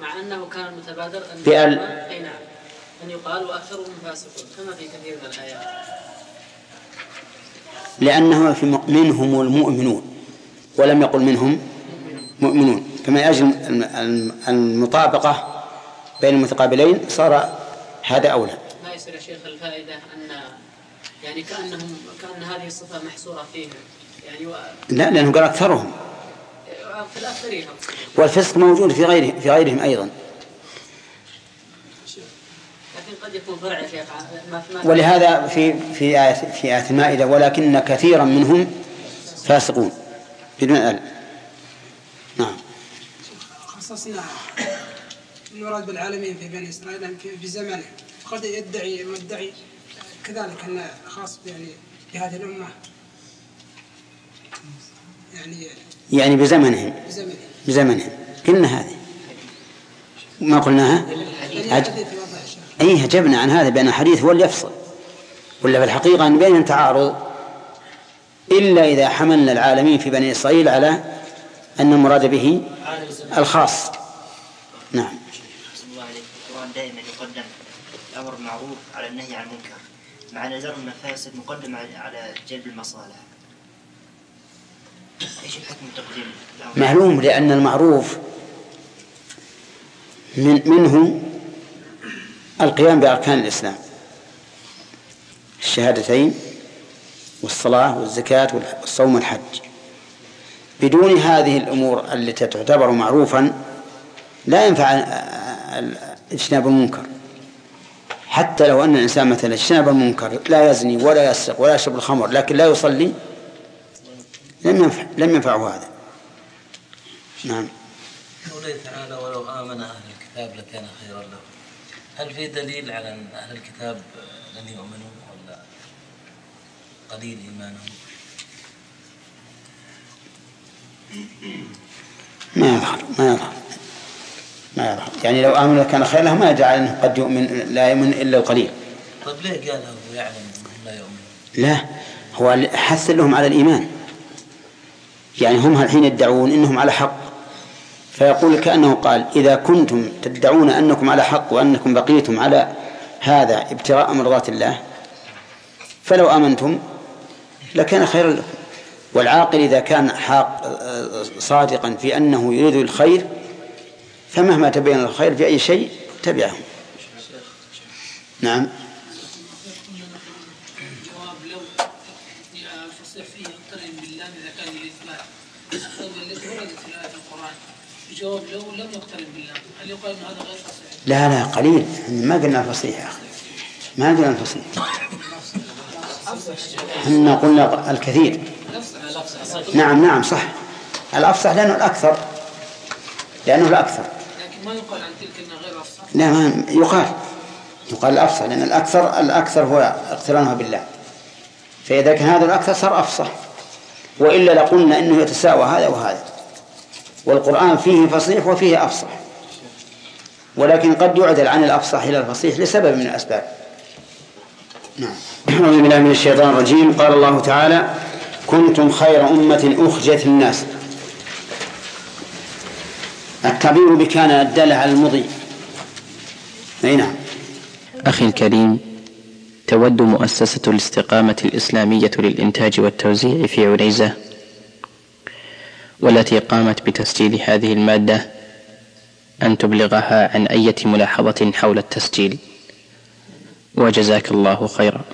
مع أنه كان المتبادر أن بأل. نعم أن يقال وأكثرهم فاسقون كما في كثير من الآيات. لأنه في منهم المؤمنون ولم يقل منهم مؤمنون. فمن أجل الم- الم- المطابقة بين المتقابلين صار هذا أولى. ما يصير يا شيخ الفائدة أن يعني كأنهم كأن هذه الصفة محصورة فيهم. يعني و... لا لأنه قال أكثرهم. في الآخرين والفسق موجود في غيره في غيرهم أيضا. لكن قد يكون فرع يا شيخ ما في ما ولهذا في في آية في آية المائدة ولكن كثيرا منهم فاسقون. بدون ال نعم. خصصنا المراد بالعالمين في بني إسرائيل في, في زمنه قد يدعي المدعي كذلك أنه خاص يعني بهذه الأمة. يعني يعني بزمنهم. بزمنه بزمنهم. قلنا هذه. ما قلناها؟ شيخ. أي عن هذا بأن الحديث هو اللي يفصل. ولا في الحقيقة أن بين تعارض. إلا إذا حملنا العالمين في بني إسرائيل على أن المراد به الخاص. نعم. الله عليك القرآن دائما يقدم الأمر بالمعروف على النهي عن المنكر. مع نزار المفاسد مقدم على- جلب المصالح. إيش الحكم تقديم؟ معلوم لأن المعروف من منه القيام بأركان الإسلام. الشهادتين والصلاة والزكاة والصوم والحج. بدون هذه الأمور التي تعتبر معروفا لا ينفع اجتناب المنكر. حتى لو أن الإنسان مثلا اجتنب المنكر لا يزني ولا يسرق ولا يشرب الخمر لكن لا يصلي لم ينفع لم ينفعه هذا. نعم. قوله تعالى ولو آمن أهل الكتاب لكان خيرا لهم. هل في دليل على أن أهل الكتاب لن يؤمنوا ولا قليل إيمانهم؟ ما يظهر ما يظهر. ما يظهر يعني لو آمنوا كان خير لهم ما يدعي أنه قد يؤمن لا يؤمن إلا القليل. طيب ليه قال هو يعلم أنهم لا يؤمنون لا هو حث لهم على الإيمان. يعني هم الحين يدعون إنهم على حق. فيقول كأنه قال إذا كنتم تدعون أنكم على حق وأنكم بقيتم على هذا ابتغاء مرضات الله فلو آمنتم لكان خيرا لكم. والعاقل إذا كان حاق صادقا في أنه يريد الخير فمهما تبين الخير في أي شيء تبعه. نعم. جواب لو لم يقترن هل يقال إن هذا غير فصيح؟ لا لا قليل. ما قلنا الفصيح يا أخي. ما قلنا الفصيح إحنا قلنا الكثير. نعم نعم صح. الأفصح لأنه الأكثر. لأنه الأكثر. لكن ما يقال عن تلك غير أفصح؟ لا ما يقال. يقال الأفصح لأن الأكثر الأكثر هو اقترانها بالله. فإذا كان هذا الأكثر صار أفصح. وإلا لقلنا إنه يتساوى هذا وهذا. والقرآن فيه فصيح وفيه أفصح. ولكن قد يعدل عن الأفصح إلى الفصيح لسبب من الأسباب. نعم. أعوذ بالله من الشيطان الرجيم. قال الله تعالى كنتم خير أمة أخرجت الناس. التعبير بكان الدالة على المضي. أي نعم. أخي الكريم تود مؤسسة الاستقامة الإسلامية للإنتاج والتوزيع في عنيزة والتي قامت بتسجيل هذه المادة أن تبلغها عن أية ملاحظة حول التسجيل. وجزاك الله خيرا.